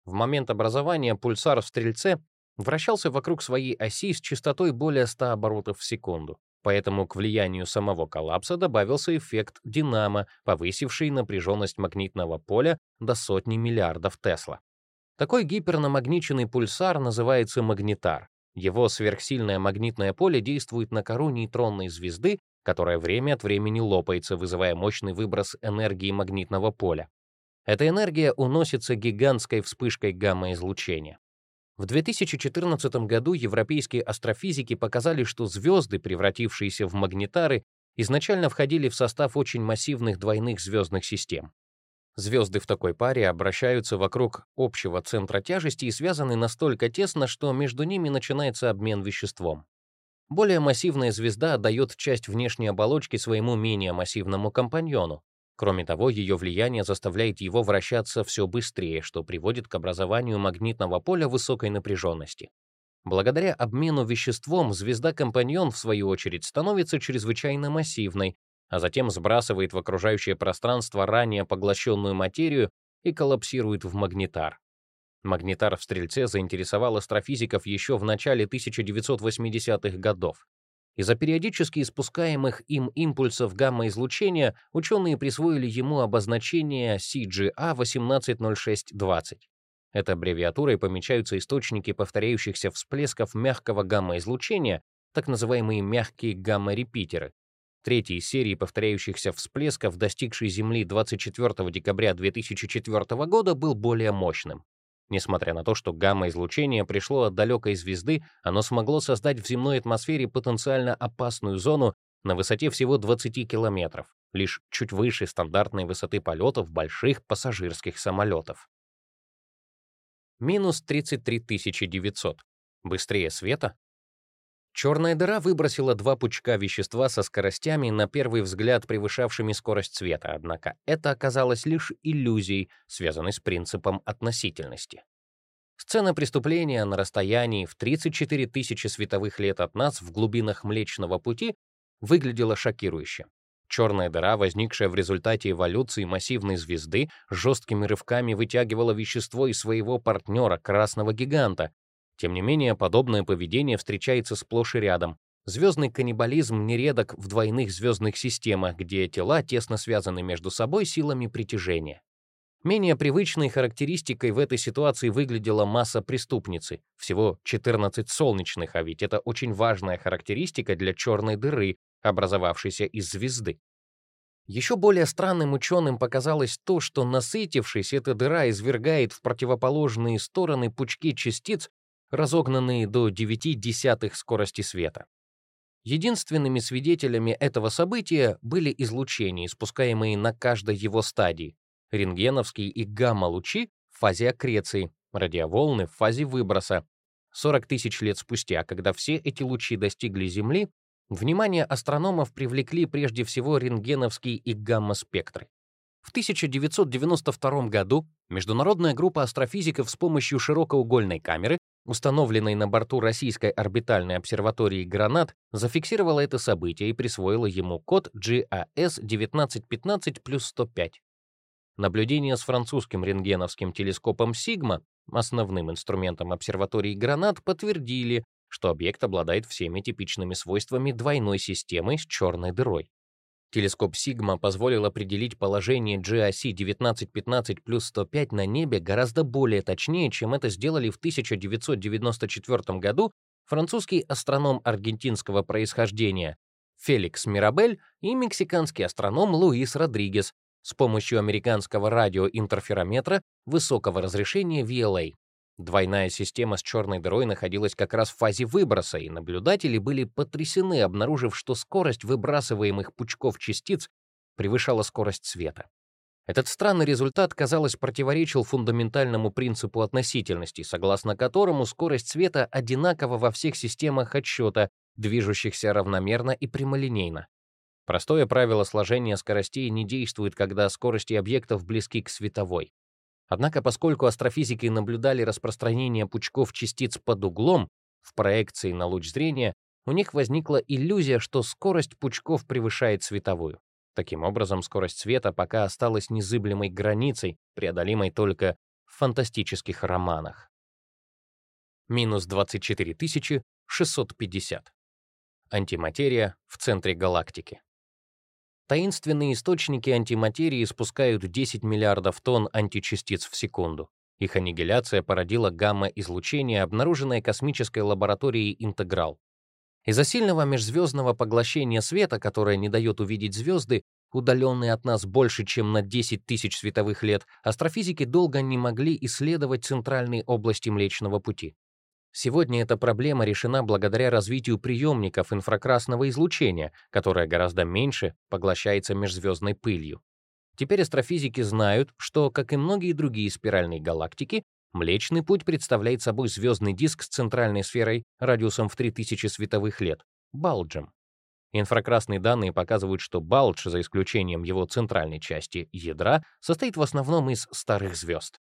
В момент образования пульсар в Стрельце вращался вокруг своей оси с частотой более 100 оборотов в секунду. Поэтому к влиянию самого коллапса добавился эффект динамо, повысивший напряженность магнитного поля до сотни миллиардов Тесла. Такой гипернамагниченный пульсар называется магнитар. Его сверхсильное магнитное поле действует на кору нейтронной звезды, которая время от времени лопается, вызывая мощный выброс энергии магнитного поля. Эта энергия уносится гигантской вспышкой гамма-излучения. В 2014 году европейские астрофизики показали, что звезды, превратившиеся в магнитары, изначально входили в состав очень массивных двойных звездных систем. Звезды в такой паре обращаются вокруг общего центра тяжести и связаны настолько тесно, что между ними начинается обмен веществом. Более массивная звезда отдает часть внешней оболочки своему менее массивному компаньону. Кроме того, ее влияние заставляет его вращаться все быстрее, что приводит к образованию магнитного поля высокой напряженности. Благодаря обмену веществом звезда-компаньон, в свою очередь, становится чрезвычайно массивной, а затем сбрасывает в окружающее пространство ранее поглощенную материю и коллапсирует в магнитар. Магнитар в Стрельце заинтересовал астрофизиков еще в начале 1980-х годов. Из-за периодически испускаемых им импульсов гамма-излучения ученые присвоили ему обозначение CGA-180620. Этой аббревиатурой помечаются источники повторяющихся всплесков мягкого гамма-излучения, так называемые мягкие гамма-репитеры. Третий из серии повторяющихся всплесков, достигший Земли 24 декабря 2004 года, был более мощным. Несмотря на то, что гамма-излучение пришло от далекой звезды, оно смогло создать в земной атмосфере потенциально опасную зону на высоте всего 20 километров, лишь чуть выше стандартной высоты полетов больших пассажирских самолетов. Минус 33 900. Быстрее света? Черная дыра выбросила два пучка вещества со скоростями, на первый взгляд превышавшими скорость света, однако это оказалось лишь иллюзией, связанной с принципом относительности. Сцена преступления на расстоянии в 34 тысячи световых лет от нас в глубинах Млечного Пути выглядела шокирующе. Черная дыра, возникшая в результате эволюции массивной звезды, жесткими рывками вытягивала вещество из своего партнера, красного гиганта, тем не менее, подобное поведение встречается сплошь и рядом. Звездный каннибализм нередок в двойных звездных системах, где тела тесно связаны между собой силами притяжения. Менее привычной характеристикой в этой ситуации выглядела масса преступницы, всего 14 солнечных, а ведь это очень важная характеристика для черной дыры, образовавшейся из звезды. Еще более странным ученым показалось то, что насытившись, эта дыра извергает в противоположные стороны пучки частиц, разогнанные до 9 десятых скорости света. Единственными свидетелями этого события были излучения, испускаемые на каждой его стадии, рентгеновские и гамма-лучи в фазе аккреции, радиоволны в фазе выброса. 40 тысяч лет спустя, когда все эти лучи достигли Земли, внимание астрономов привлекли прежде всего рентгеновские и гамма-спектры. В 1992 году международная группа астрофизиков с помощью широкоугольной камеры установленной на борту российской орбитальной обсерватории «Гранат», зафиксировала это событие и присвоила ему код GAS 1915 плюс 105. Наблюдения с французским рентгеновским телескопом «Сигма», основным инструментом обсерватории «Гранат», подтвердили, что объект обладает всеми типичными свойствами двойной системы с черной дырой. Телескоп Сигма позволил определить положение GRC 1915 плюс 105 на небе гораздо более точнее, чем это сделали в 1994 году французский астроном аргентинского происхождения Феликс Мирабель и мексиканский астроном Луис Родригес с помощью американского радиоинтерферометра высокого разрешения VLA. Двойная система с черной дырой находилась как раз в фазе выброса, и наблюдатели были потрясены, обнаружив, что скорость выбрасываемых пучков частиц превышала скорость света. Этот странный результат, казалось, противоречил фундаментальному принципу относительности, согласно которому скорость света одинакова во всех системах отсчета, движущихся равномерно и прямолинейно. Простое правило сложения скоростей не действует, когда скорости объектов близки к световой. Однако, поскольку астрофизики наблюдали распространение пучков частиц под углом в проекции на луч зрения, у них возникла иллюзия, что скорость пучков превышает световую. Таким образом, скорость света пока осталась незыблемой границей, преодолимой только в фантастических романах. Минус 24 650. Антиматерия в центре галактики. Таинственные источники антиматерии спускают 10 миллиардов тонн античастиц в секунду. Их аннигиляция породила гамма-излучение, обнаруженное космической лабораторией «Интеграл». Из-за сильного межзвездного поглощения света, которое не дает увидеть звезды, удаленные от нас больше, чем на 10 тысяч световых лет, астрофизики долго не могли исследовать центральные области Млечного Пути. Сегодня эта проблема решена благодаря развитию приемников инфракрасного излучения, которое гораздо меньше поглощается межзвездной пылью. Теперь астрофизики знают, что, как и многие другие спиральные галактики, Млечный Путь представляет собой звездный диск с центральной сферой радиусом в 3000 световых лет — Балджем. Инфракрасные данные показывают, что Балдж, за исключением его центральной части ядра, состоит в основном из старых звезд.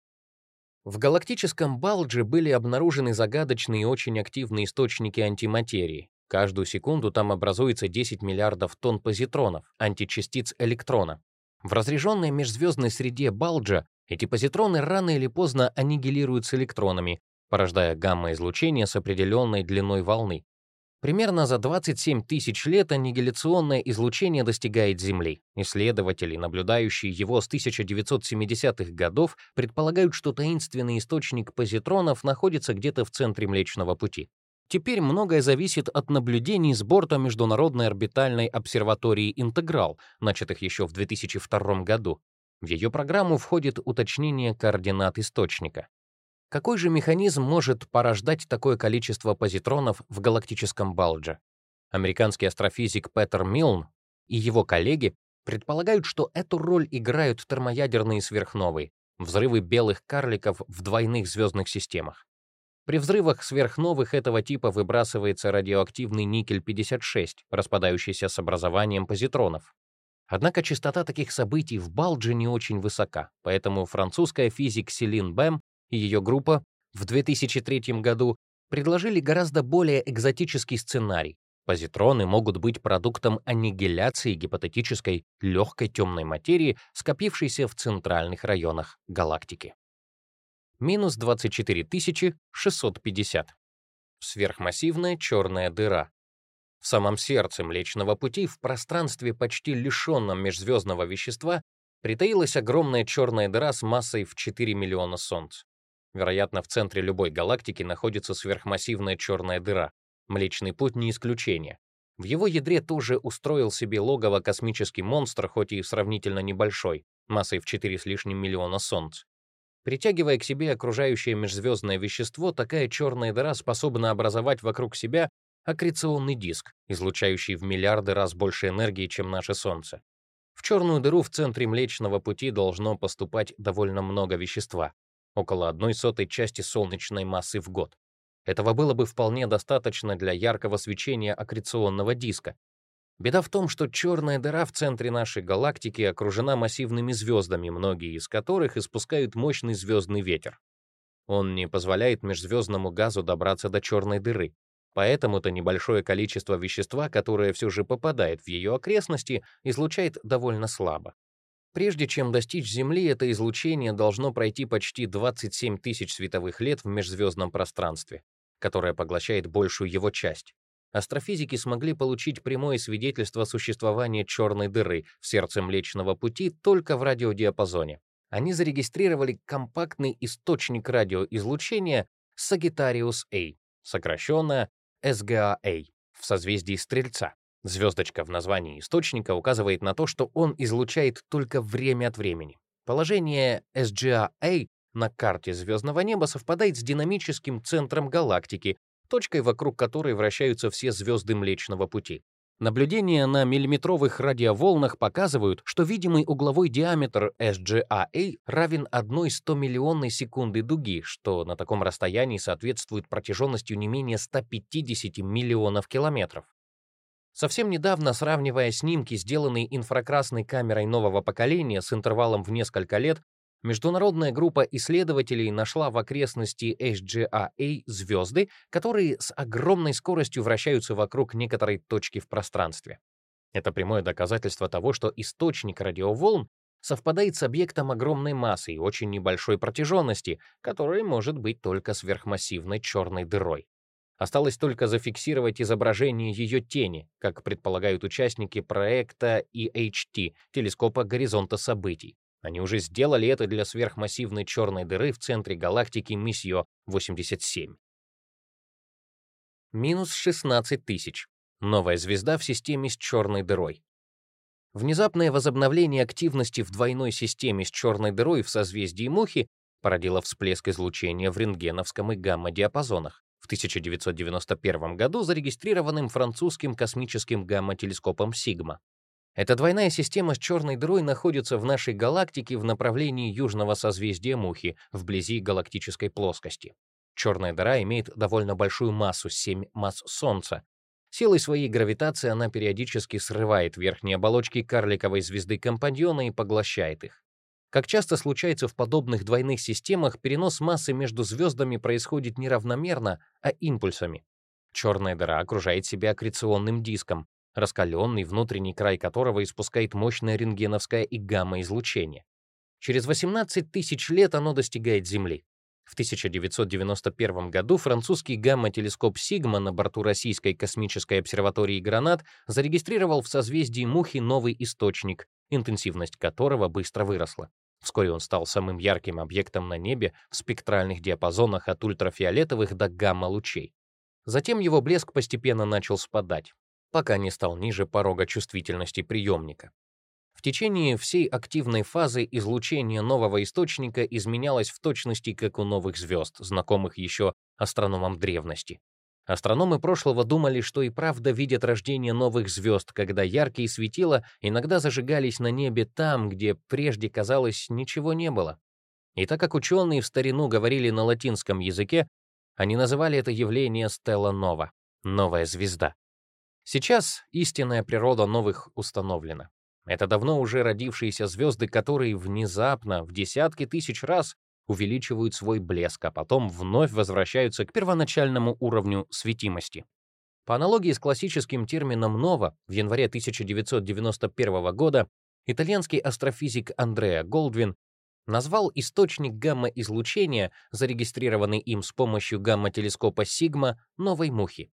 В галактическом Балдже были обнаружены загадочные и очень активные источники антиматерии. Каждую секунду там образуется 10 миллиардов тонн позитронов, античастиц электрона. В разреженной межзвездной среде Балджа эти позитроны рано или поздно аннигилируются электронами, порождая гамма-излучение с определенной длиной волны, Примерно за 27 тысяч лет аннигиляционное излучение достигает Земли. Исследователи, наблюдающие его с 1970-х годов, предполагают, что таинственный источник позитронов находится где-то в центре Млечного Пути. Теперь многое зависит от наблюдений с борта Международной орбитальной обсерватории «Интеграл», начатых еще в 2002 году. В ее программу входит уточнение координат источника. Какой же механизм может порождать такое количество позитронов в галактическом балдже? Американский астрофизик Петер Милн и его коллеги предполагают, что эту роль играют термоядерные сверхновые, взрывы белых карликов в двойных звездных системах. При взрывах сверхновых этого типа выбрасывается радиоактивный никель-56, распадающийся с образованием позитронов. Однако частота таких событий в Балдже не очень высока, поэтому французская физик Селин Бэм и ее группа в 2003 году предложили гораздо более экзотический сценарий. Позитроны могут быть продуктом аннигиляции гипотетической легкой темной материи, скопившейся в центральных районах галактики. Минус 24 650. Сверхмассивная черная дыра. В самом сердце Млечного Пути, в пространстве, почти лишенном межзвездного вещества, притаилась огромная черная дыра с массой в 4 миллиона Солнц. Вероятно, в центре любой галактики находится сверхмассивная черная дыра. Млечный путь не исключение. В его ядре тоже устроил себе логово космический монстр, хоть и сравнительно небольшой, массой в 4 с лишним миллиона Солнц. Притягивая к себе окружающее межзвездное вещество, такая черная дыра способна образовать вокруг себя аккреционный диск, излучающий в миллиарды раз больше энергии, чем наше Солнце. В черную дыру в центре Млечного Пути должно поступать довольно много вещества, около одной сотой части солнечной массы в год. Этого было бы вполне достаточно для яркого свечения аккреционного диска. Беда в том, что черная дыра в центре нашей галактики окружена массивными звездами, многие из которых испускают мощный звездный ветер. Он не позволяет межзвездному газу добраться до черной дыры. Поэтому-то небольшое количество вещества, которое все же попадает в ее окрестности, излучает довольно слабо. Прежде чем достичь Земли, это излучение должно пройти почти 27 тысяч световых лет в межзвездном пространстве, которое поглощает большую его часть. Астрофизики смогли получить прямое свидетельство существования черной дыры в сердце Млечного Пути только в радиодиапазоне. Они зарегистрировали компактный источник радиоизлучения Sagittarius A, сокращенно SGA-A, в созвездии Стрельца. Звездочка в названии источника указывает на то, что он излучает только время от времени. Положение SGA на карте звездного неба совпадает с динамическим центром галактики, точкой, вокруг которой вращаются все звезды Млечного Пути. Наблюдения на миллиметровых радиоволнах показывают, что видимый угловой диаметр SGA равен 1 100-миллионной секунды дуги, что на таком расстоянии соответствует протяженностью не менее 150 миллионов километров. Совсем недавно, сравнивая снимки, сделанные инфракрасной камерой нового поколения с интервалом в несколько лет, Международная группа исследователей нашла в окрестности HGAA звезды, которые с огромной скоростью вращаются вокруг некоторой точки в пространстве. Это прямое доказательство того, что источник радиоволн совпадает с объектом огромной массы и очень небольшой протяженности, который может быть только сверхмассивной черной дырой. Осталось только зафиксировать изображение ее тени, как предполагают участники проекта EHT, телескопа горизонта событий. Они уже сделали это для сверхмассивной черной дыры в центре галактики Миссио-87. Минус 16 тысяч. Новая звезда в системе с черной дырой. Внезапное возобновление активности в двойной системе с черной дырой в созвездии Мухи породило всплеск излучения в рентгеновском и гамма-диапазонах. В 1991 году зарегистрированным французским космическим гамма-телескопом Сигма. Эта двойная система с черной дырой находится в нашей галактике в направлении южного созвездия Мухи, вблизи галактической плоскости. Черная дыра имеет довольно большую массу, 7 масс Солнца, Силой своей гравитации она периодически срывает верхние оболочки карликовой звезды-компаньона и поглощает их. Как часто случается в подобных двойных системах, перенос массы между звездами происходит не равномерно, а импульсами. Черная дыра окружает себя аккреционным диском, раскаленный внутренний край которого испускает мощное рентгеновское и гамма-излучение. Через 18 тысяч лет оно достигает Земли. В 1991 году французский гамма-телескоп Сигма на борту российской космической обсерватории Гранат зарегистрировал в созвездии Мухи новый источник, интенсивность которого быстро выросла. Вскоре он стал самым ярким объектом на небе в спектральных диапазонах от ультрафиолетовых до гамма-лучей. Затем его блеск постепенно начал спадать, пока не стал ниже порога чувствительности приемника. В течение всей активной фазы излучение нового источника изменялось в точности, как у новых звезд, знакомых еще астрономам древности. Астрономы прошлого думали, что и правда видят рождение новых звезд, когда яркие светила иногда зажигались на небе там, где прежде, казалось, ничего не было. И так как ученые в старину говорили на латинском языке, они называли это явление Стелла Нова — новая звезда. Сейчас истинная природа новых установлена. Это давно уже родившиеся звезды, которые внезапно, в десятки тысяч раз увеличивают свой блеск, а потом вновь возвращаются к первоначальному уровню светимости. По аналогии с классическим термином «нова» в январе 1991 года итальянский астрофизик Андреа Голдвин назвал источник гамма-излучения, зарегистрированный им с помощью гамма-телескопа Сигма, новой мухи.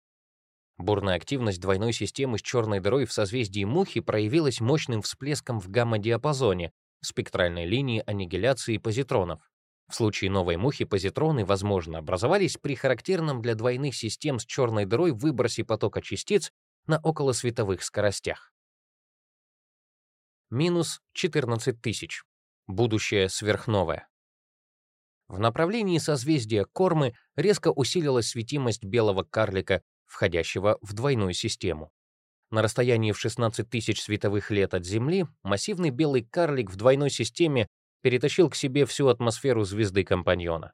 Бурная активность двойной системы с черной дырой в созвездии Мухи проявилась мощным всплеском в гамма-диапазоне, в спектральной линии аннигиляции позитронов. В случае новой мухи позитроны, возможно, образовались при характерном для двойных систем с черной дырой выбросе потока частиц на околосветовых скоростях. Минус 14 тысяч. Будущее сверхновое. В направлении созвездия Кормы резко усилилась светимость белого карлика входящего в двойную систему. На расстоянии в 16 тысяч световых лет от Земли массивный белый карлик в двойной системе перетащил к себе всю атмосферу звезды-компаньона.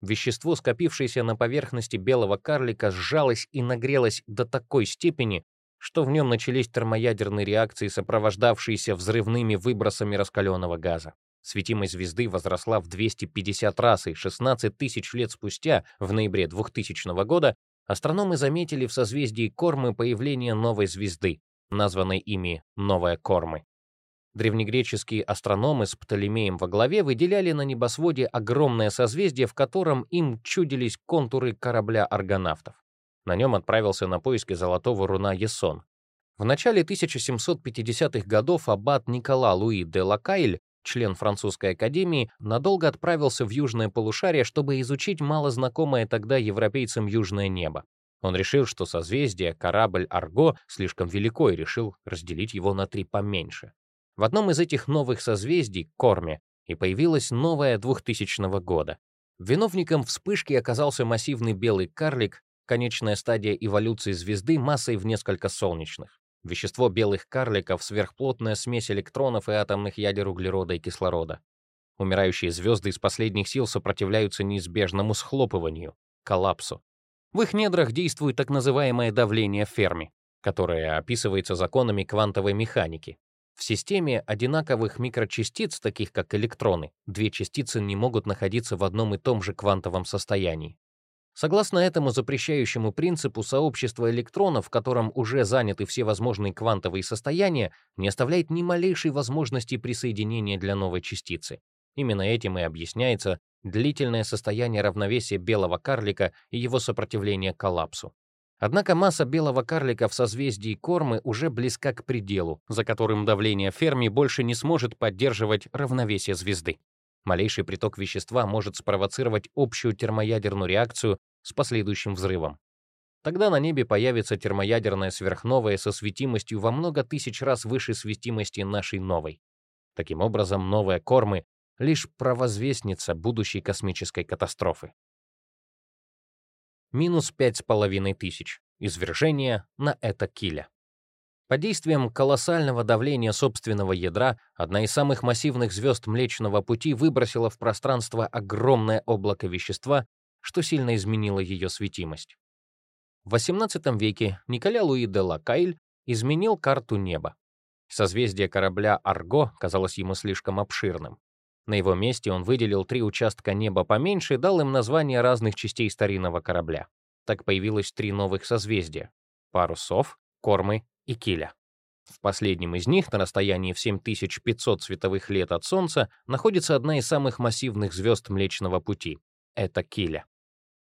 Вещество, скопившееся на поверхности белого карлика, сжалось и нагрелось до такой степени, что в нем начались термоядерные реакции, сопровождавшиеся взрывными выбросами раскаленного газа. Светимость звезды возросла в 250 раз, и 16 тысяч лет спустя, в ноябре 2000 года, астрономы заметили в созвездии Кормы появление новой звезды, названной ими Новая Кормы. Древнегреческие астрономы с Птолемеем во главе выделяли на небосводе огромное созвездие, в котором им чудились контуры корабля аргонавтов. На нем отправился на поиски золотого руна Есон. В начале 1750-х годов аббат Никола Луи де Лакайль член французской академии, надолго отправился в южное полушарие, чтобы изучить малознакомое тогда европейцам южное небо. Он решил, что созвездие, корабль Арго слишком велико и решил разделить его на три поменьше. В одном из этих новых созвездий, Корме, и появилась новая 2000 года. Виновником вспышки оказался массивный белый карлик, конечная стадия эволюции звезды массой в несколько солнечных. Вещество белых карликов — сверхплотная смесь электронов и атомных ядер углерода и кислорода. Умирающие звезды из последних сил сопротивляются неизбежному схлопыванию, коллапсу. В их недрах действует так называемое давление Ферми, которое описывается законами квантовой механики. В системе одинаковых микрочастиц, таких как электроны, две частицы не могут находиться в одном и том же квантовом состоянии. Согласно этому запрещающему принципу, сообщество электронов, в котором уже заняты все возможные квантовые состояния, не оставляет ни малейшей возможности присоединения для новой частицы. Именно этим и объясняется длительное состояние равновесия белого карлика и его сопротивление коллапсу. Однако масса белого карлика в созвездии Кормы уже близка к пределу, за которым давление Ферми больше не сможет поддерживать равновесие звезды. Малейший приток вещества может спровоцировать общую термоядерную реакцию с последующим взрывом. Тогда на небе появится термоядерная сверхновая со светимостью во много тысяч раз выше светимости нашей новой. Таким образом, новая Кормы — лишь провозвестница будущей космической катастрофы. Минус пять с половиной тысяч. Извержение на это киля. Под действием колоссального давления собственного ядра одна из самых массивных звезд Млечного Пути выбросила в пространство огромное облако вещества, что сильно изменило ее светимость. В XVIII веке Николя Луи де Лакайль изменил карту неба. Созвездие корабля «Арго» казалось ему слишком обширным. На его месте он выделил три участка неба поменьше и дал им названия разных частей старинного корабля. Так появилось три новых созвездия — парусов, кормы и Киля. В последнем из них, на расстоянии в 7500 световых лет от Солнца, находится одна из самых массивных звезд Млечного Пути — это Киля.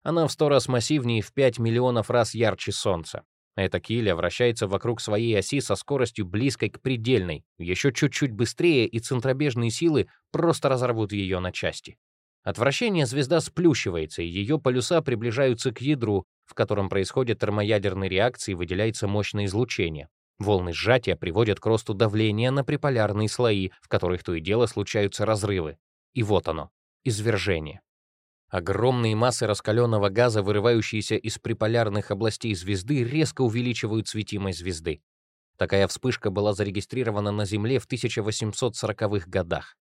Она в сто раз массивнее и в 5 миллионов раз ярче Солнца. Эта Киля вращается вокруг своей оси со скоростью близкой к предельной, еще чуть-чуть быстрее, и центробежные силы просто разорвут ее на части. От вращения звезда сплющивается, и ее полюса приближаются к ядру, в котором происходят термоядерные реакции и выделяется мощное излучение. Волны сжатия приводят к росту давления на приполярные слои, в которых то и дело случаются разрывы. И вот оно, извержение. Огромные массы раскаленного газа, вырывающиеся из приполярных областей звезды, резко увеличивают светимость звезды. Такая вспышка была зарегистрирована на Земле в 1840-х годах.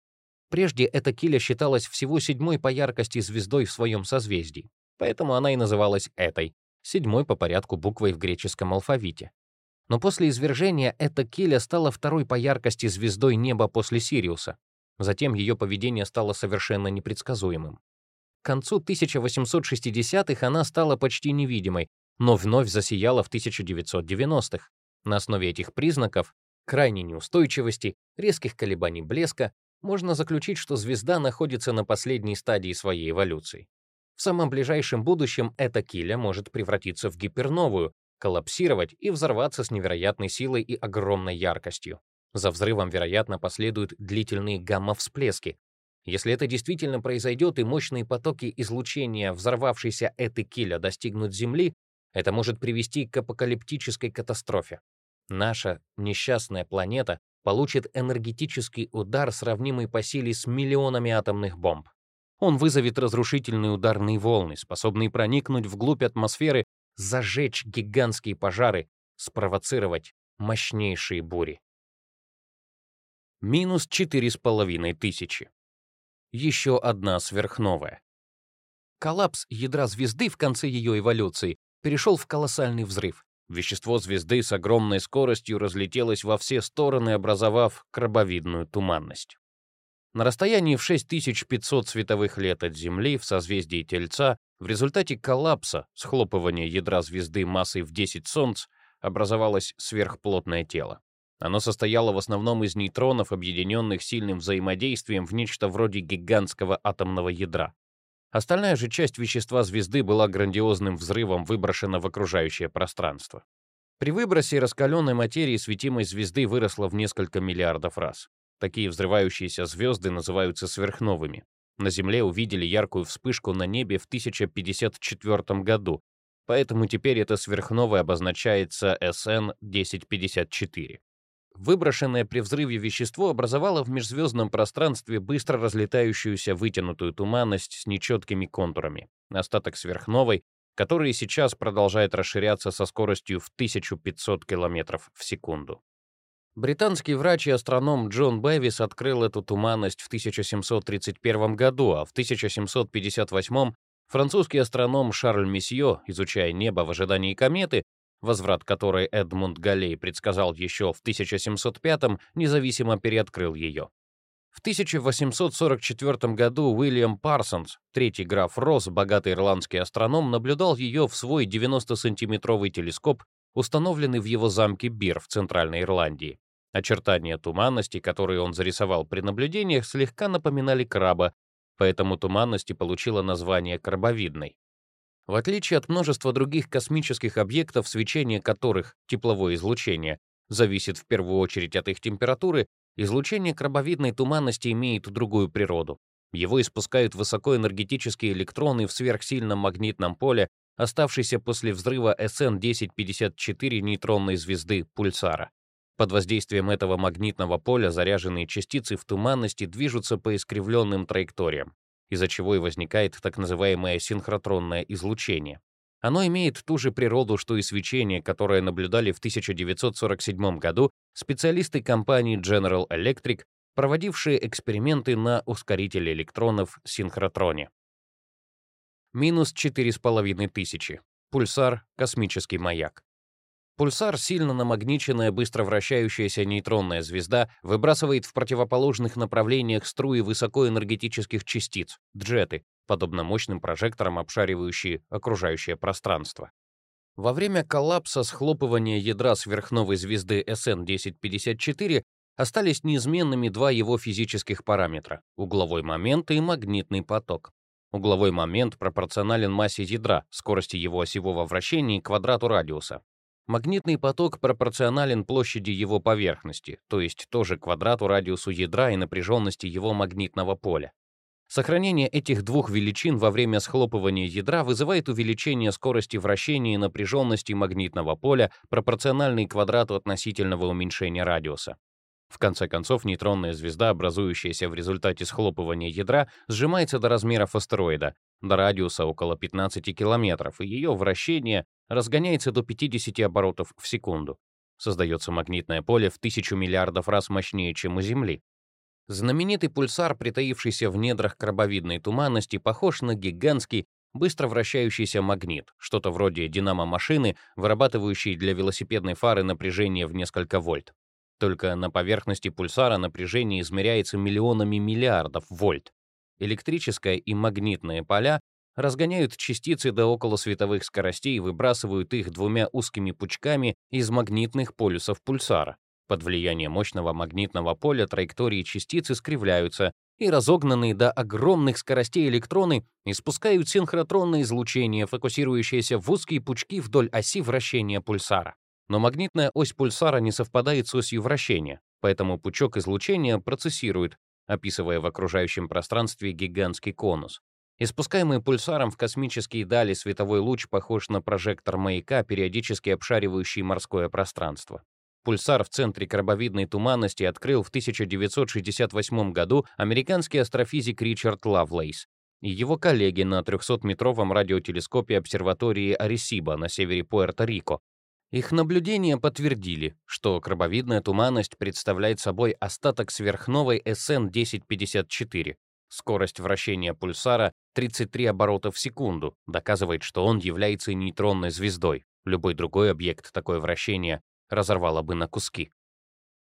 Прежде эта киля считалась всего седьмой по яркости звездой в своем созвездии поэтому она и называлась этой, седьмой по порядку буквой в греческом алфавите. Но после извержения эта Киля стала второй по яркости звездой неба после Сириуса. Затем ее поведение стало совершенно непредсказуемым. К концу 1860-х она стала почти невидимой, но вновь засияла в 1990-х. На основе этих признаков, крайней неустойчивости, резких колебаний блеска, можно заключить, что звезда находится на последней стадии своей эволюции. В самом ближайшем будущем эта киля может превратиться в гиперновую, коллапсировать и взорваться с невероятной силой и огромной яркостью. За взрывом, вероятно, последуют длительные гамма-всплески. Если это действительно произойдет и мощные потоки излучения взорвавшейся этой киля достигнут Земли, это может привести к апокалиптической катастрофе. Наша несчастная планета получит энергетический удар, сравнимый по силе с миллионами атомных бомб. Он вызовет разрушительные ударные волны, способные проникнуть вглубь атмосферы, зажечь гигантские пожары, спровоцировать мощнейшие бури. Минус четыре с половиной тысячи. Еще одна сверхновая. Коллапс ядра звезды в конце ее эволюции перешел в колоссальный взрыв. Вещество звезды с огромной скоростью разлетелось во все стороны, образовав крабовидную туманность. На расстоянии в 6500 световых лет от Земли в созвездии Тельца в результате коллапса, схлопывания ядра звезды массой в 10 Солнц, образовалось сверхплотное тело. Оно состояло в основном из нейтронов, объединенных сильным взаимодействием в нечто вроде гигантского атомного ядра. Остальная же часть вещества звезды была грандиозным взрывом выброшена в окружающее пространство. При выбросе раскаленной материи светимость звезды выросла в несколько миллиардов раз. Такие взрывающиеся звезды называются сверхновыми. На Земле увидели яркую вспышку на небе в 1054 году, поэтому теперь эта сверхновая обозначается SN-1054. Выброшенное при взрыве вещество образовало в межзвездном пространстве быстро разлетающуюся вытянутую туманность с нечеткими контурами. Остаток сверхновой, который сейчас продолжает расширяться со скоростью в 1500 км в секунду. Британский врач и астроном Джон Бэвис открыл эту туманность в 1731 году, а в 1758 французский астроном Шарль Месье, изучая небо в ожидании кометы, возврат которой Эдмунд Галлей предсказал еще в 1705 независимо переоткрыл ее. В 1844 году Уильям Парсонс, третий граф Росс, богатый ирландский астроном, наблюдал ее в свой 90-сантиметровый телескоп, установленный в его замке Бир в Центральной Ирландии. Очертания туманности, которые он зарисовал при наблюдениях, слегка напоминали краба, поэтому туманность и получила название крабовидной. В отличие от множества других космических объектов, свечение которых, тепловое излучение, зависит в первую очередь от их температуры, Излучение крабовидной туманности имеет другую природу. Его испускают высокоэнергетические электроны в сверхсильном магнитном поле, оставшейся после взрыва СН-1054 нейтронной звезды пульсара. Под воздействием этого магнитного поля заряженные частицы в туманности движутся по искривленным траекториям, из-за чего и возникает так называемое синхротронное излучение. Оно имеет ту же природу, что и свечение, которое наблюдали в 1947 году специалисты компании General Electric, проводившие эксперименты на ускорителе электронов синхротроне. Минус 4,5 тысячи. Пульсар — космический маяк. Пульсар — сильно намагниченная, быстро вращающаяся нейтронная звезда, выбрасывает в противоположных направлениях струи высокоэнергетических частиц, джеты, подобно мощным прожекторам, обшаривающие окружающее пространство. Во время коллапса схлопывания ядра сверхновой звезды SN1054 остались неизменными два его физических параметра — угловой момент и магнитный поток. Угловой момент пропорционален массе ядра, скорости его осевого вращения и квадрату радиуса. Магнитный поток пропорционален площади его поверхности, то есть тоже квадрату радиусу ядра и напряженности его магнитного поля. Сохранение этих двух величин во время схлопывания ядра вызывает увеличение скорости вращения и напряженности магнитного поля, пропорциональной квадрату относительного уменьшения радиуса. В конце концов, нейтронная звезда, образующаяся в результате схлопывания ядра, сжимается до размеров астероида, до радиуса около 15 километров, и ее вращение разгоняется до 50 оборотов в секунду. Создается магнитное поле в тысячу миллиардов раз мощнее, чем у Земли. Знаменитый пульсар, притаившийся в недрах крабовидной туманности, похож на гигантский, быстро вращающийся магнит, что-то вроде динамо-машины, вырабатывающей для велосипедной фары напряжение в несколько вольт. Только на поверхности пульсара напряжение измеряется миллионами миллиардов вольт. Электрическое и магнитные поля разгоняют частицы до околосветовых скоростей и выбрасывают их двумя узкими пучками из магнитных полюсов пульсара. Под влиянием мощного магнитного поля траектории частиц искривляются, и разогнанные до огромных скоростей электроны испускают синхротронное излучение, фокусирующееся в узкие пучки вдоль оси вращения пульсара. Но магнитная ось пульсара не совпадает с осью вращения, поэтому пучок излучения процессирует, описывая в окружающем пространстве гигантский конус. Испускаемый пульсаром в космические дали световой луч похож на прожектор маяка, периодически обшаривающий морское пространство. Пульсар в центре крабовидной туманности открыл в 1968 году американский астрофизик Ричард Лавлейс и его коллеги на 300-метровом радиотелескопе обсерватории Аресиба на севере Пуэрто-Рико. Их наблюдения подтвердили, что крабовидная туманность представляет собой остаток сверхновой SN-1054. Скорость вращения пульсара 33 оборота в секунду, доказывает, что он является нейтронной звездой. Любой другой объект такое вращение разорвало бы на куски.